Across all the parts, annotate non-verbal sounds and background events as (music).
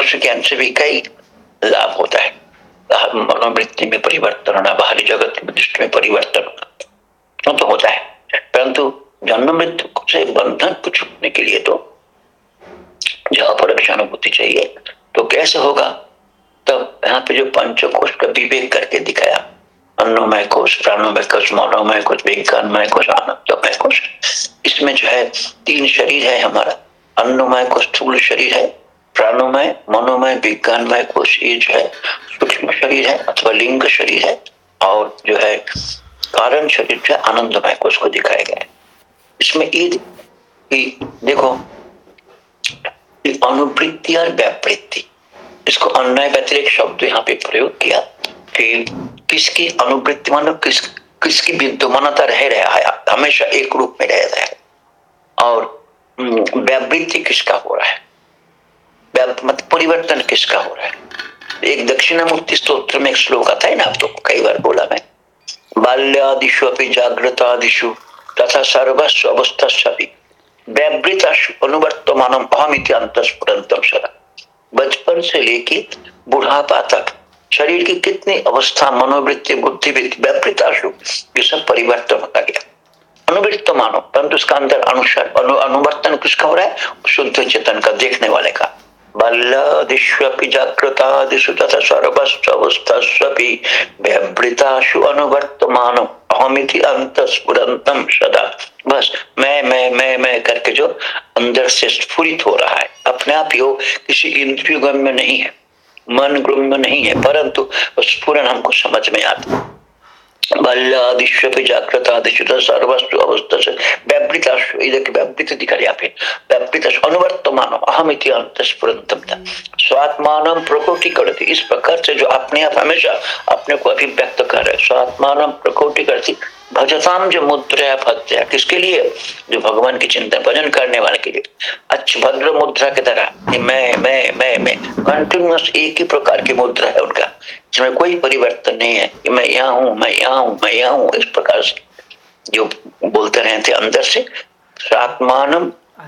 अपरोक्ष ज्ञान से भी कई लाभ होता है। मनोवृत्ति में परिवर्तन होना, बाहरी जगत की दृष्टि में परिवर्तन होना तो होता है। परंतु जन्म मृत्यु से बंधन को छूटने के लिए तो जो अपरोक्ष अनुभूति चाहिए तो कैसे होगा? तो यहाँ पे जो पंचकोश का विवेक करके दिखाया, अन्नमय कोश, प्राणोमय कोश, मनोमय कोश, विज्ञानमय कोश, आनंदमय कोश, इसमें जो है तीन शरीर है हमारा। अन्नमय कोश स्थूल शरीर है प्राणोमय, मनोमय, विज्ञानमय कोश ये जो है, सूक्ष्म शरीर है अथवा लिंग शरीर है और जो है कारण शरीर जो है आनंदमय कोश को दिखाया गया इसमें ये देखो अनुवृत्ति और व्यावृत्ति इसको अन्य व्यतिरिक शब्द यहाँ पे प्रयोग किया कि किसकी अनुवृत्ति मानो किस, किसकी विद्यमानता रह रहा है, हमेशा एक रूप में रह रहा है और व्यावृत्ति किसका हो रहा है? मतलब परिवर्तन किसका हो रहा है? एक दक्षिणामूर्ति स्त्रोत्र में एक श्लोक आता है ना आप तो कई बार बोला मैं। बाल्यादिशु अपनी जागृतादिशु तथा सर्वस्व अवस्था सभी व्यावृताशु सदा बचपन से लेके बुढ़ापा तक शरीर की कितनी अवस्था मनोवृत्ति बुद्धिवृत्ति व्यापृताशु ये सब परिवर्तन होता गया। अनुवृत्त मानो परंतु उसका अंदर अनुसार अनु, अनुवर्तन किसका हो रहा है? शुद्ध चेतन का देखने वाले का। बल्लादिष्वपि जागृतादिषु तथा सर्वस्वस्थस्वपि अनुवर्तमानम। अहमिति अंतस्फुरंतम सदा। बस, मैं मैं मैं मैं करके जो अंदर से स्फुरित हो रहा है। अपने आप ही किसी इंद्रिय गम्य नहीं है। मन गम्य नहीं है, परंतु स्फुरन हमको समझ में आता है। अंतस्फुरंतम स्वात्मान प्रकोटि करती। इस प्रकार से जो अपने आप हमेशा अपने को अभिव्यक्त कर रहे स्वात्मान प्रकोटि करती। भजताम जो मुद्रा भद्रा किसके लिए? जो भगवान की चिंता, भजन करने वाले के लिए। अच्छ भद्र मुद्रा की तरह। मैं मैं मैं मैं। कंटिन्यूस एक ही प्रकार की मुद्रा है उनका, जिसमें कोई परिवर्तन नहीं है कि मैं यहाँ हूँ, मैं यहाँ हूँ, मैं यहाँ हूँ। इस प्रकार से जो बोलते रहते अंदर से आत्मान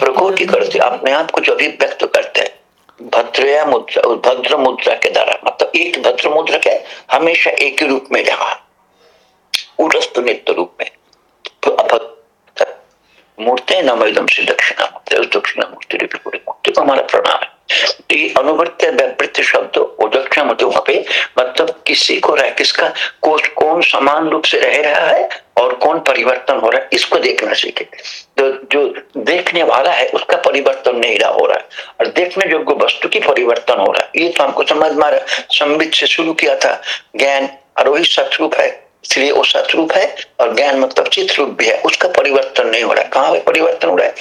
प्रकोटि करते, अपने आप को जो अभिव्यक्त करते हैं। भद्र मुद्रा भद्र मुद्रा के द्वारा। मतलब एक भद्र मुद्रा के हमेशा एक ही रूप में रहा। उड़स्त नित्य रूप में। मूर्ति नमोदम से दक्षिणा मूर्ति दक्षिणा मूर्ति पूरी मूर्ति को हमारा प्रणाम। है ये अनुवर्त्य व्यावृत्ति शब्द दक्षिणा मूर्ति वहाँ पे मतलब किसी को रह किसका कौन समान रूप से रह रहा है और कौन परिवर्तन हो रहा है, इसको देखना सीखे। तो जो देखने वाला है, उसका परिवर्तन नहीं रहा हो रहा है। और देखने योग्य वस्तु की परिवर्तन हो रहा है। ये तो हमको समझ मारा संबित से शुरू किया था। ज्ञान, और वही सतरूप है। इसलिए वो सतरूप है और ज्ञान मतलब चित्त रूप भी है। उसका परिवर्तन नहीं हो रहा है। कहाँ परिवर्तन हो रहा है?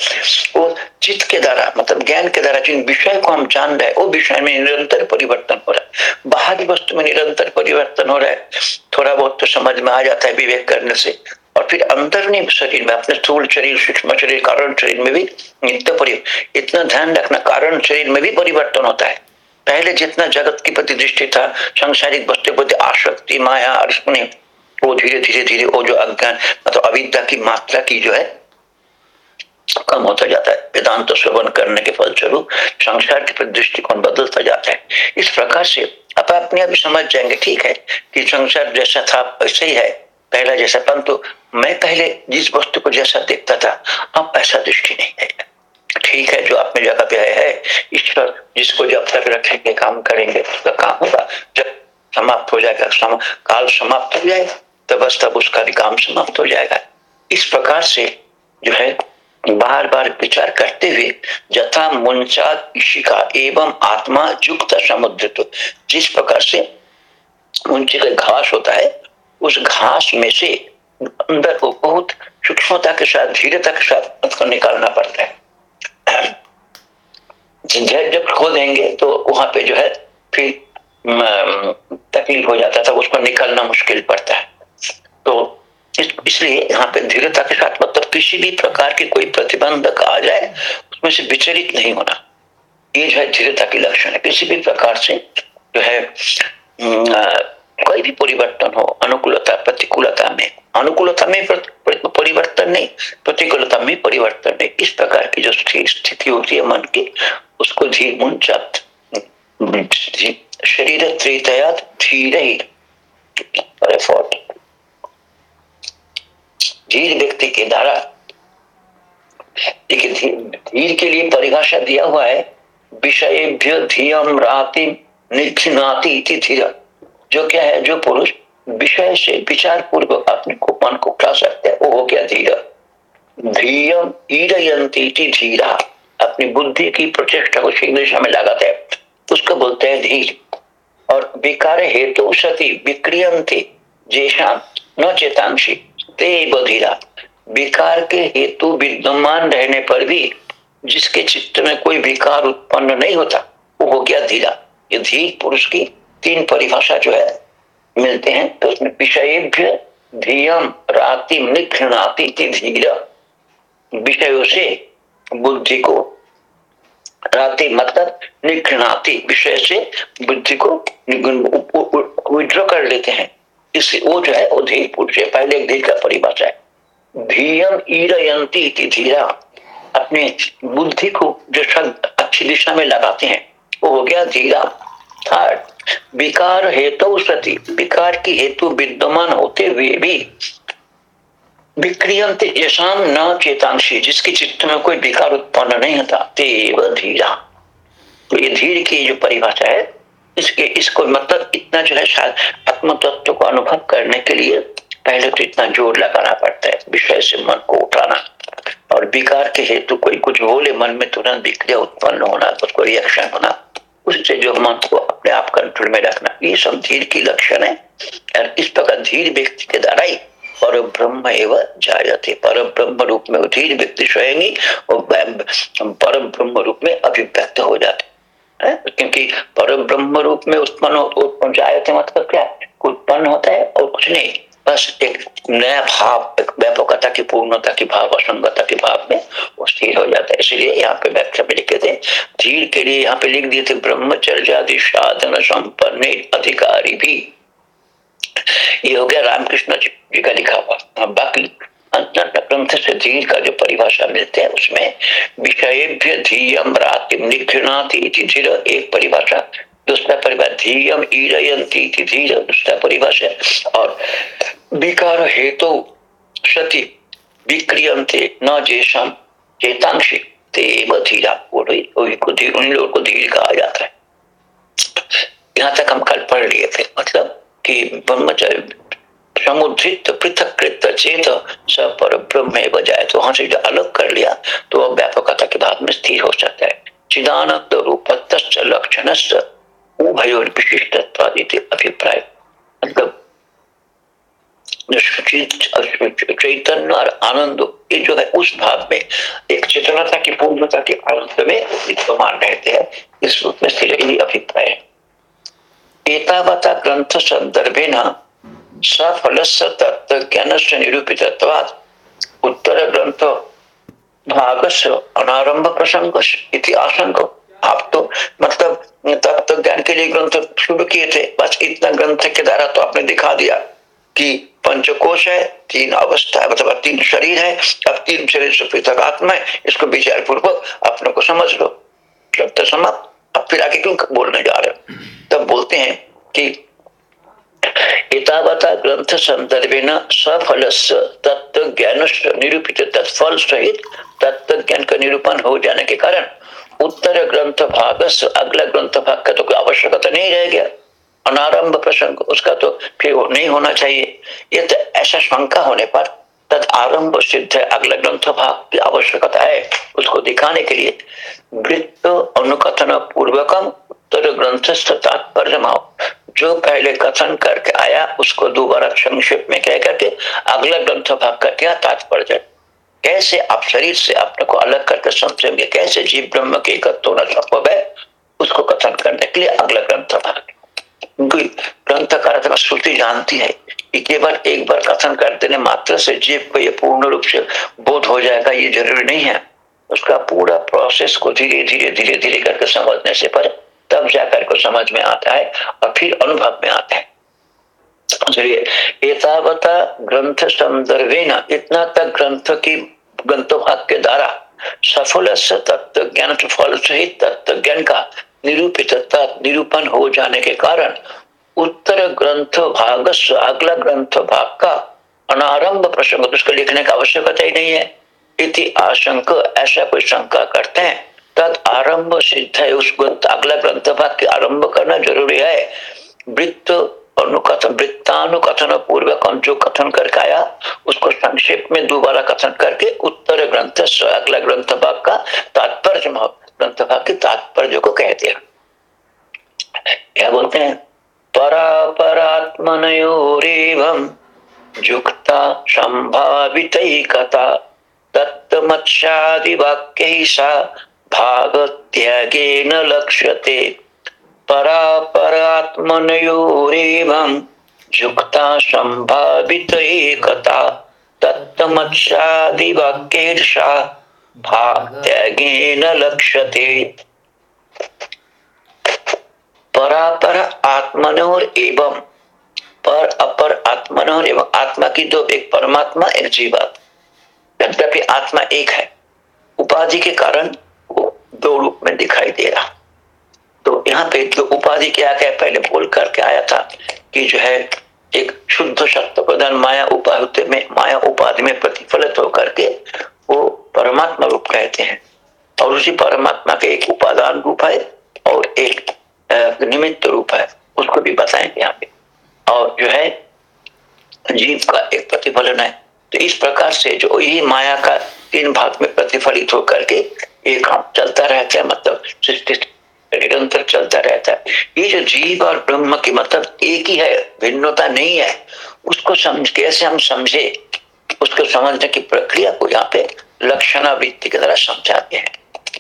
वो चित्त के द्वारा मतलब ज्ञान के द्वारा जिन विषय को हम जान रहे हैं, वो विषय में निरंतर परिवर्तन हो रहा है। बाहरी वस्तु में निरंतर परिवर्तन हो रहा है। थोड़ा बहुत तो समझ में आ जाता है विवेक करने से। और फिर अंदर शरीर में, अपने स्थूल शरीर, सूक्ष्म शरीर, कारण शरीर में भी नित्य परिवर्तन इतना ध्यान रखना, कारण शरीर में भी परिवर्तन होता है। पहले जितना जगत के प्रति दृष्टि था, सांसारिक वस्तु प्रति आसक्ति, माया, और वो धीरे धीरे धीरे वो जो अज्ञान मतलब अविद्या की मात्रा की जो है कम होता जाता है। वेदांत तो श्रवण करने के फलस्वरूप संसार के प्रति दृष्टिकोण बदलता जाता है। इस प्रकार से आप अपने अभी समझ जाएँगे, ठीक है, कि संसार जैसा था, वैसे ही है। पहला जैसा, परंतु मैं पहले जिस वस्तु को जैसा देखता था, अब ऐसा दृष्टि नहीं है। ठीक है, जो अपने जगह पे है, ईश्वर जिसको जब तक रखेंगे, काम करेंगे, उसका काम होगा। जब समाप्त हो जाएगा काल समाप्त हो जाएगा। तो बस तब उसका भी काम समाप्त हो जाएगा। इस प्रकार से जो है बार बार विचार करते हुए जथा मुंचा शिका एवं आत्मा युक्त समुद्र तो जिस प्रकार से मुंचे का घास होता है, उस घास में से अंदर को बहुत सूक्ष्मता के साथ, धीरता के साथ उसको निकालना पड़ता है। जब खो देंगे तो वहाँ पे जो है, फिर तकलीफ़ हो जाता था, उसको निकालना मुश्किल पड़ता है। तो इस, इसलिए यहाँ पे धीरता के साथ मतलब किसी भी प्रकार के कोई प्रतिबंधक आ जाए उसमें से विचलित नहीं होना। ये जो है धीरता की लक्षण है। किसी भी प्रकार से जो है कोई भी परिवर्तन हो अनुकूलता प्रतिकूलता में अनुकूलता में परिवर्तन नहीं प्रतिकूलता में परिवर्तन नहीं। इस प्रकार की जो स्थिति होती है मन की उसको धीर मुंचात शरीर त्रेतया धीर ही। धीर व्यक्ति के द्वारा धीर के लिए परिभाषा दिया हुआ है, विषयभ्य धीयम राति निखिनाति धीर जो क्या है, जो पुरुष विषय से विचार पूर्वक अपने को, मन को उठा सकते हैं, वो हो गया धीर। धीयम ईरयंती धीरा, अपनी बुद्धि की प्रचेष्टा को सही दिशा में लगाते हैं। उसको बोलते हैं धीर। और विकार हेतु सती विक्रियंती जैसा न चेतांशी। ते बधीरा। विकार के हेतु विद्यमान रहने पर भी जिसके चित्त में कोई विकार उत्पन्न नहीं होता, वो हो गया धीरा। ये धीर पुरुष की तीन परिभाषा जो है, मिलते हैं तो उसमें विषयभ्य धीयम रातिम निघृणाति धीर। विषयों से बुद्धि को राति मतलब निघृणाति, विषय से बुद्धि को विड्रॉ कर लेते हैं। इससे वो जो है वो धीर पुरुष है, पहले एक धीर का परिभाषा है। धीयम ईरयंती धीरा। अपने बुद्धि को जो शब्द अच्छी दिशा में लगाते हैं, वो हो गया धीरा। थर्ड विकार हेतु सती, विकार की हेतु विद्यमान होते हुए भी विक्रियंत यशाम न चेतांशी, जिसके चित्त में कोई विकार उत्पन्न नहीं होता, तेव धीरा। तो ये धीर की जो परिभाषा है इसके, इसको मतलब इतना जो है आत्म तत्व को अनुभव करने के लिए पहले तो इतना ज़ोर लगाना पड़ता है, विषय से मन को उठाना। और विकार के हेतु कोई कुछ बोले, मन में तुरंत विक्रिया उत्पन्न होना उसको रिएक्शन होना, उससे जो मन को अपने आप कंट्रोल में रखना, ये सब धीर की लक्षण है। और इस प्रकार धीर व्यक्ति के द्वारा ही पर ब्रह्म एवं जायते पर ब्रह्म रूप में धीर व्यक्ति स्वयं ही पर ब्रह्म रूप में अभिव्यक्त हो जाते। है क्योंकि पर ब्रह्म रूप में उत्पन्न जायते मतलब क्या उत्पन्न होता है और कुछ नहीं। बस एक नया भाव, एक व्यापकता की, पूर्णता की भाव, असंगता के भाव में वो स्थिर हो जाता है। इसलिए यहाँ पे व्याख्या में लिखे थे, धीर के लिए यहाँ पे लिख दिए थे ब्रह्मचर्य साधन संपन्न अधिकारी भी। ये हो गया रामकृष्ण जी का लिखा हुआ। बाकी ग्रंथ से धीर का जो परिभाषा मिलते हैं उसमें विषय धीर एक परिभाषा। दूसरा परिभाषा धीयम ईरयंती धीर दूसरा परिभाषा। और विकार हेतु सती विक्रियंते न जेशम चेतांशी तेव धीरा को धीर उन लोगों को धीर कहा जाता है। यहाँ तक हम कल पढ़ लिए थे मतलब कि ब्रह्मचर्य समुद्रित पृथक चेत स पर ब्रह्म बजाय तो वहाँ से जो अलग कर लिया तो वह व्यापकता के बाद में स्थिर हो सकता है। चिदानंद रूप लक्षण विशिष्ट अभिप्राय। मतलब चैतन्य और आनंद, ये जो है, उस भाव में, एक चेतनता की, पूर्णता के आनंद में विद्यमान रहते हैं। इस रूप में स्थिर अभिप्राय एतावता ग्रंथ संदर्भे न सफल तत्व ज्ञान से निरूपित उत्तर ग्रंथ भाग से अनारंभ प्रसंग इति आशंक आप तो मतलब तत्व ज्ञान के लिए ग्रंथ शुरू किए थे, बस इतना ग्रंथ के द्वारा तो आपने दिखा दिया कि पंचकोश है, तीन अवस्था मतलब तीन शरीर है, अब तीन शरीर से पृथक आत्मा है, इसको विचार पूर्वक अपने को समझ लो। शब्द समाप्त, अब फिर आगे क्यों बोलने जा रहे हो? तब बोलते हैं कि एतावता ग्रंथ संदर्भेन सफल तत्व ज्ञान निरूपित तत्फल सहित तत्व ज्ञान का निरूपण हो जाने के कारण उत्तर ग्रंथ भाग अगला ग्रंथ भाग का तो कोई आवश्यकता नहीं रह गया। अनारंभ प्रसंग, उसका तो फिर नहीं होना चाहिए। ये तो ऐसा शंका होने पर तद आरंभ सिद्ध अगला ग्रंथ भाग की आवश्यकता है उसको दिखाने के लिए। वृत्त अनुकथन पूर्वकम उत्तर ग्रंथ तात्पर्य जो पहले कथन करके आया, उसको दोबारा संक्षेप में कह करके अगला ग्रंथ भाग का क्या तात्पर्य कैसे आप शरीर से अपने को अलग करके समझेंगे? कैसे जीव ब्रह्म के एकत्र होना संभव है? उसको कथन करने के लिए अगला ग्रंथ भाग ग्रंथ का श्रुति जानती है कि केवल एक बार कथन कर देने मात्र से जीव को यह पूर्ण रूप से बोध हो जाएगा, ये ज़रूरी नहीं है। उसका पूरा प्रोसेस को धीरे धीरे धीरे धीरे करके समझने से पर तब जाकर को समझ में आता है और फिर अनुभव में आता है। चलिए एतावता ग्रंथ न इतना तक ग्रंथ की ग्रंथ भाग के द्वारा सफल तत्व ज्ञान फल सहित तत्व ज्ञान का निरूपित निरूपण हो जाने के कारण उत्तर ग्रंथ भाग अगला ग्रंथ भाग का अनारंभ प्रसंग, उसको लिखने का आवश्यकता ही नहीं है। इति आशंक, ऐसा कोई शंका करते हैं। तद आरंभ सिद्ध है, उस ग्रंथ, अगला ग्रंथ भाग के आरंभ करना ज़रूरी है। वृत्त अनुकथन, वृत्तानुकथन पूर्वक जो कथन करके आया, उसको संक्षेप में दोबारा कथन करके उत्तर ग्रंथ अगला ग्रंथ भाग का तात्पर्य ग्रंथ भाग के तात्पर्य को कहते हैं क्या बोलते हैं? परा परापरात्मनयोरेवं युक्ता संभावितैकता दत्तमत्स्यादिवाक्यैः सा भागत्यागेन लक्ष्यते। परापरात्मनयोरेवं युक्ता संभावित एकता। दत्तमत्स्यादिवाक्यैर्षा भागत्यागेन लक्ष्यते। परापर आत्मनोर एवं पर अपर आत्मनोर एवं आत्मा की दो एक परमात्मा एक जीवात यद्यपि आत्मा एक है, उपाधि के कारण दो रूप में दिखाई दे रहा तो यहाँ पे जो उपाधि क्या क्या पहले बोल करके आया था कि जो है एक शुद्ध शक्ति प्रधान माया उपाधि में, माया उपाधि में प्रतिफलित होकर के वो परमात्मा रूप कहते हैं। और उसी परमात्मा के एक उपादान रूप है और एक निमित्त रूप है। उसको भी बताएँगे यहाँ पे। और जो है जीव का एक प्रतिफलन है। तो इस प्रकार से जो यही माया का तीन भाग में प्रतिफलित होकर के एक चलता रहता है मतलब निरंतर चलता रहता है। ये जो जीव और ब्रह्म की मतलब एक ही है, भिन्नता नहीं है, उसको समझ, कैसे हम समझे, उसको समझने की प्रक्रिया को यहाँ पे लक्षणावृत्ति की तरह समझाते हैं।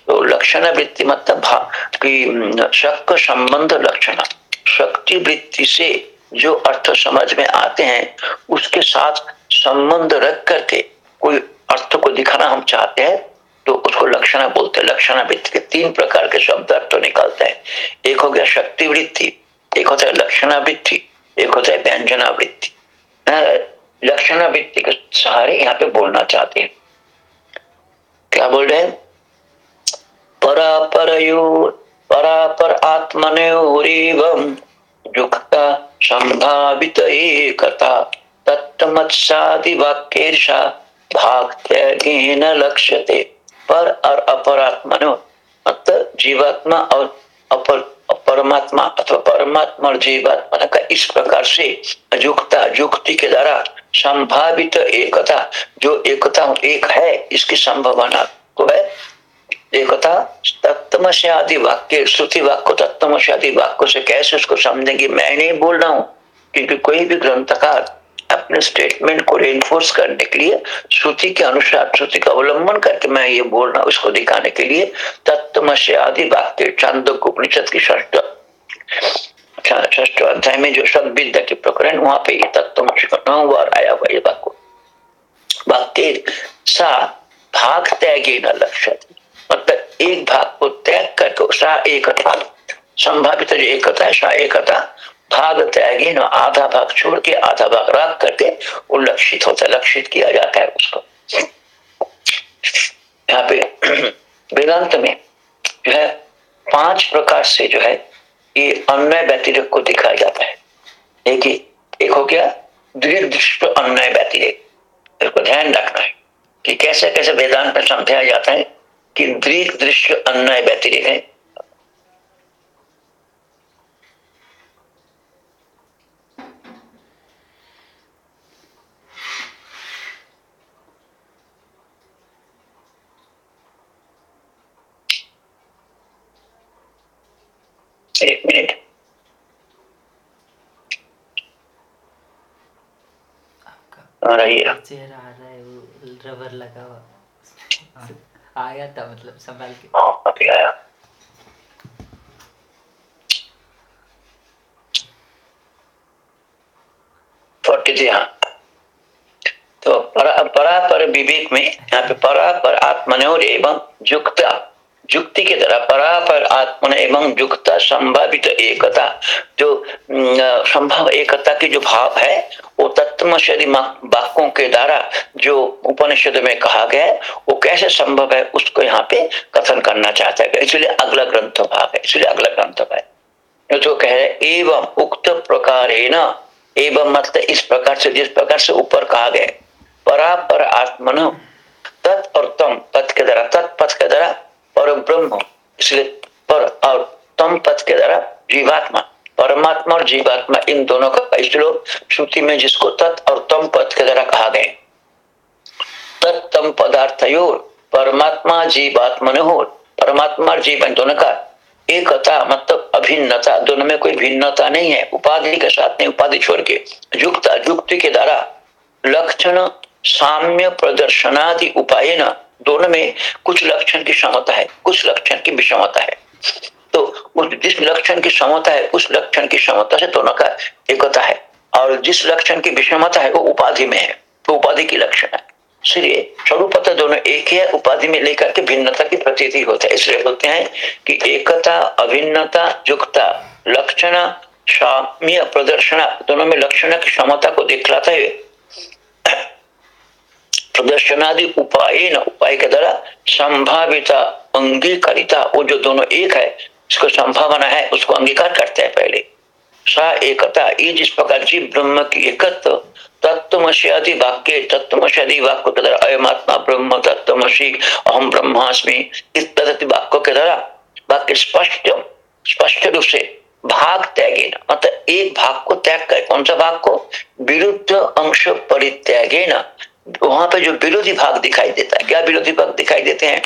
तो लक्षण वृत्ति मतलब कि शक संबंध लक्षण, शक्ति वृत्ति से जो अर्थ समझ में आते हैं, उसके साथ संबंध रख करके कोई अर्थ को दिखाना हम चाहते हैं तो उसको लक्षण बोलते हैं। लक्षण वृत्ति के तीन प्रकार के शब्द अर्थ निकालते हैं। एक हो गया शक्ति वृत्ति, एक होता है लक्षणा वृत्ति, एक होता है व्यंजना वृत्ति। लक्षणा वृत्ति के सहारे यहाँ पे बोलना चाहते हैं। क्या बोल रहे हैं? परापरयोर परापर आत्मनयोरेवं युक्ता संभावित एकता तत्तमत्सादिवाक्येर्षा भाग्यज्ञेन लक्ष्यते। पर और अपर आत्मनो मतलब जीवात्मा और अपर परमात्मा अथवा परमात्मा और जीवात्मा का इस प्रकार से युक्ता युक्ति के द्वारा संभावित एकता, जो एकता एक है, इसकी संभावना तो है। एकता तत्म से आदि वाक्य, श्रुति वाक्य तत्म से आदि वाक्य से कैसे उसको समझेंगे, मैं नहीं बोल रहा हूँ, क्योंकि कोई भी ग्रंथकार अपने स्टेटमेंट को रेनफोर्स करने के लिए, श्रुति के अनुसार, श्रुति का अवलंबन करके मैं ये बोल रहा हूँ उसको दिखाने के लिए तत्म से आदि वाक्य चाँद उपनिषद की षष्ठ षष्ठ अध्याय में जो शब्द विद्या के प्रकरण, वहाँ पे ये तत्व नौ बार आया हुआ ये वाक्य। वाक्य सा भाग त्यागे न लक्ष्य मतलब एक भाग को त्याग करके सा एकता, संभावित जो एकता है, सा एकता भाग त्यागी न आधा भाग छोड़ के आधा भाग रख करके वो लक्षित होता है, लक्षित किया जाता है उसको। यहाँ पे (clears throat) वेदांत में जो है, पाँच प्रकार से जो है, ये अन्य व्यतिरिक को दिखाया जाता है। एक ही, एक हो गया दृष्ट अन्य व्यतिरिक इसको ध्यान रखना है कि कैसे कैसे वेदांत में समझाया जाता है कि दृक दृश्य अन्य व्यतिरिक है। एक मिनट आ रही है चेहरा आ रहा है वो रबर लगा हुआ। आया था मतलब संभाल के। हाँ अभी आया। फोर्टी थ्री हाँ। तो परा परापर विवेक में यहाँ पे परापर आत्मनोर एवं युक्ता युक्ति के द्वारा परापर आत्मन एवं युक्ता संभावित एकता, जो संभव एकता की जो भाव है, वो तत्व वाक्यों के द्वारा जो उपनिषद में कहा गया है, वो कैसे संभव है, उसको यहाँ पे कथन करना चाहता है। इसलिए अगला ग्रंथ भाव है, इसलिए अगला ग्रंथ है। जो कह रहे एवं उक्त प्रकार एवं मतलब इस प्रकार से, जिस प्रकार से ऊपर कहा गया परापर आत्मन, तत् और तम, तत् के द्वारा तत्पथ के द्वारा पर ब्रह्म, इसलिए पर और तम पद के द्वारा जीवात्मा, परमात्मा और जीवात्मा, इन दोनों का श्लोक श्रुति में जिसको तत् और तम पद के द्वारा कहा गया तत्तम पदार्थ परमात्मा, जीवात्मा हो, परमात्मा और जीव दोनों का एकता मतलब अभिन्नता, दोनों में कोई भिन्नता नहीं है। उपाधि के साथ नहीं, उपाधि छोड़ के, युक्त, युक्ति के द्वारा लक्षण, साम्य प्रदर्शनादि उपाय न दोनों में कुछ लक्षण की क्षमता है, कुछ लक्षण की विषमता है। तो उस जिस लक्षण की क्षमता है, उस लक्षण की क्षमता से दोनों का एकता है। और जिस लक्षण की विषमता है, वो उपाधि में है तो उपाधि की लक्षण है। इसलिए स्वरूपता दोनों एक ही है, उपाधि में लेकर के भिन्नता की प्रतीति होता है। इसलिए बोलते हैं कि एकता, अभिन्नता युक्ता लक्षण, साम्य प्रदर्शन दोनों में लक्षण की क्षमता को दिखलाता प्रदर्शनादि उपाय न उपाय के द्वारा संभाविता, अंगीकारिता, वो जो दोनों एक है, इसको संभावना है, उसको अंगीकार करते हैं पहले। सा एकता, ये जिस प्रकार जीव ब्रह्म की एकत्व, तत्वमसी वाक्य तत्वमसी वाक्य के द्वारा अयमात्मा ब्रह्म, तत्वमसी अहम ब्रह्मास्मि, इस पद्धति वाक्य के द्वारा वाक्य स्पष्ट स्पष्ट रूप से भाग त्यागे मतलब एक भाग को त्याग कर, कौन सा भाग को? विरुद्ध अंश परित्यागे न। वहाँ पे जो विरोधी भाग दिखाई देता है, क्या विरोधी भाग दिखाई देते हैं?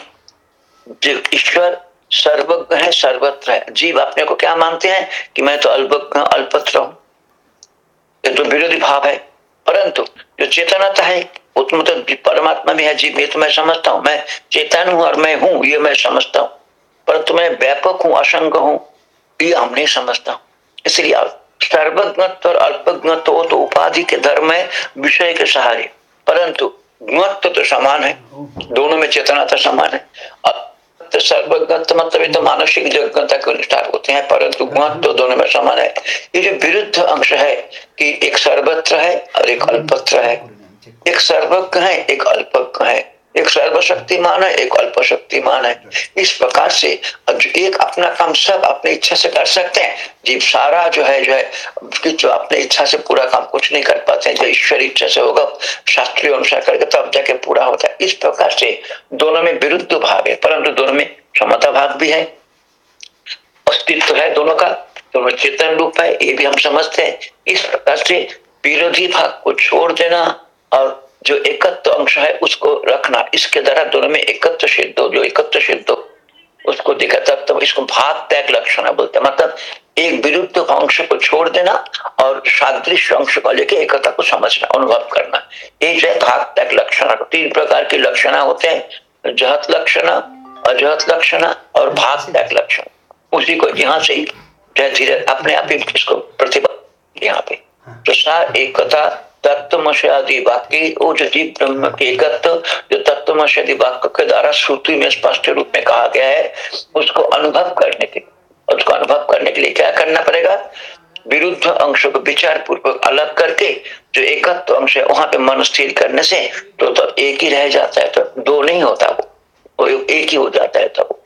जो ईश्वर सर्वज्ञ है, सर्वत्र है। जीव अपने को क्या मानते हैं? कि मैं तो अल्पज्ञ, अल्पत्र हूँ। ये तो विरोधी भाव है। परंतु जो चेतनता है, वो तो मतलब परमात्मा भी है, जीव ये तो मैं समझता हूँ। मैं चेतन हूँ और मैं हूँ, ये मैं समझता हूँ। परंतु मैं व्यापक हूँ, असंग हूँ, ये हम नहीं समझता हूँ। इसलिए सर्वज्ञत्व और अल्पज्ञत्व तो उपाधि के धर्म है, विषय के सहारे। परंतु गुणत्व तो समान है। दोनों में चेतना तो समान है। तो सर्वज्ञत्व मतलब तो मानसिक जगता के अनुष्ठान होते हैं, परंतु गुणत्व तो दोनों में समान है। ये जो विरुद्ध अंश है कि एक सर्वत्र है और एक अल्पत्र है। एक सर्वज्ञ है, एक अल्पज्ञ है। एक सर्वशक्तिमान है, एक अल्प शक्तिमान है। इस प्रकार से एक अपना काम सब अपनी इच्छा से कर सकते हैं। जीव सारा जो है जो है जो अपने इच्छा से पूरा काम कुछ नहीं कर पाते हैं, जो ईश्वर इच्छा से होगा, शास्त्रीय अनुसार करके तब जाके पूरा होता है। इस प्रकार से दोनों में विरुद्ध भाग है, परंतु दोनों में क्षमता भाग भी है। अस्तित्व है दोनों का, दोनों चेतन रूप है, ये भी हम समझते हैं। इस प्रकार से विरोधी भाग को छोड़ देना और जो एकत्व अंश है, उसको रखना। इसके द्वारा दोनों में एकत्व सिद्ध हो जो एकत्व सिद्ध हो उसको देखा तब तब इसको भाग त्याग लक्षण बोलते मतलब एक विरुद्ध अंश को छोड़ देना और सादृश्य अंश को लेके एकता को समझना, अनुभव करना। ये जो है भाग त्याग लक्षण। तीन प्रकार के लक्षण होते हैं, जहत लक्षण, अजहत लक्षण और भाग त्याग लक्षण। उसी को यहाँ से धीरे अपने आप ही इसको प्रतिभा यहाँ पे। तो सा एकता तत्वमशादि वाक्य जो जीव ब्रह्म के जो तत्वमशादि वाक्य के द्वारा श्रुति में स्पष्ट रूप में कहा गया है उसको अनुभव करने के उसको अनुभव करने के लिए क्या करना पड़ेगा? विरुद्ध अंशों को विचार पूर्वक अलग करके जो एकत्व अंश है वहाँ पे मन स्थिर करने से तो, तो एक ही रह जाता है तो दो नहीं होता वो। वो एक ही हो जाता है तो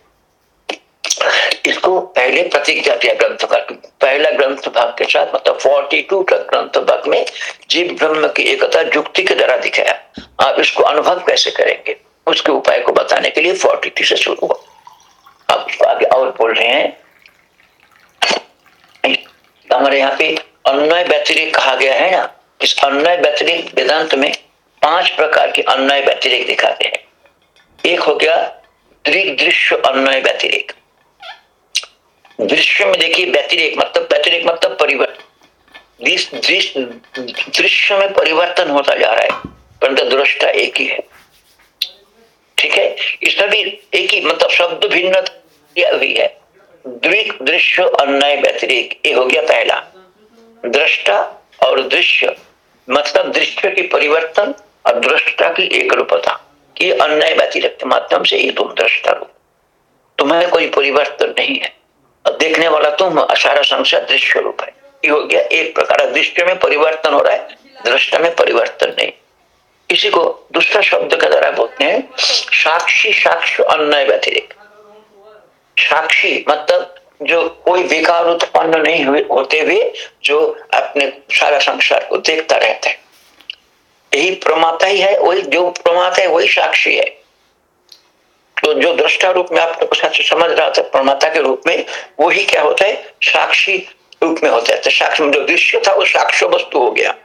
इसको पहले प्रतिज्ञा किया ग्रंथ भाग पहला ग्रंथ भाग के साथ मतलब फोर्टी टू का ग्रंथ भाग में जीव ब्रह्म की एकता युक्ति के द्वारा दिखाया। आप इसको अनुभव कैसे करेंगे? उसके उपाय को बताने के लिए फोर्टी टू से शुरू हुआ। अब आगे और बोल रहे हैं। हमारे यहाँ पे अन्वय व्यतिरिक कहा गया है ना? इस अन्वय व्यतिरिक वेदांत में पाँच प्रकार के अन्वय व्यतिरिक दिखाते हैं। एक हो गया दृश्य अन्वय व्यतिरिक। दृश्य में देखिए व्यतिरेक मतलब व्यतिरेक मतलब परिवर्तन दृश्य में परिवर्तन होता जा रहा है, परंतु दृष्टा एक ही है। ठीक है? इसमें भी एक ही मतलब शब्द भिन्न हुई है। द्विक दृश्य अन्य व्यतिरेक, ये हो गया पहला। दृष्टा और दृश्य मतलब दृश्य की परिवर्तन और दृष्टा की एक रूपता। ये अन्य व्यतिरिक्त माध्यम से ये तुम दृष्टा रूप। तुम्हें कोई परिवर्तन नहीं है। देखने वाला तुम सारा संसार दृश्य रूप है। ये हो गया एक प्रकार दृश्य में परिवर्तन हो रहा है, दृष्टा में परिवर्तन नहीं। इसी को दूसरा शब्द के द्वारा बोलते हैं, साक्षी साक्ष्य अन्य व्यतिरिक। साक्षी मतलब जो कोई विकार उत्पन्न नहीं हुए, होते हुए जो अपने सारा संसार को देखता रहता है। यही प्रमाता ही है, वही जो प्रमाता है, वही साक्षी है। तो जो दृष्टा रूप में आप समझ रहा था प्रमाता के रूप में, वही क्या होता है? साक्षी रूप में होता है। तो साक्ष्य जो दृश्य था, वो साक्ष्य वस्तु हो गया।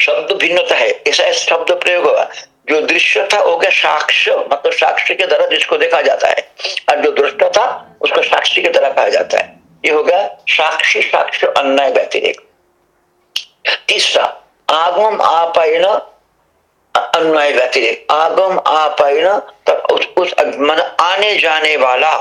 शब्द भिन्नता है। ऐसा शब्द प्रयोग हुआ। जो दृश्य था हो गया साक्ष्य। मतलब साक्षी के द्वारा जिसको देखा जाता है। और जो दृष्ट था, उसको साक्षी के द्वारा कहा जाता है। ये हो गया साक्षी, साक्ष्य अन्य व्यतिरिक। तीसरा आगम आपायन अन्वय व्यतिरिक आगम आपायन उस, उस मन आने जाने वाला।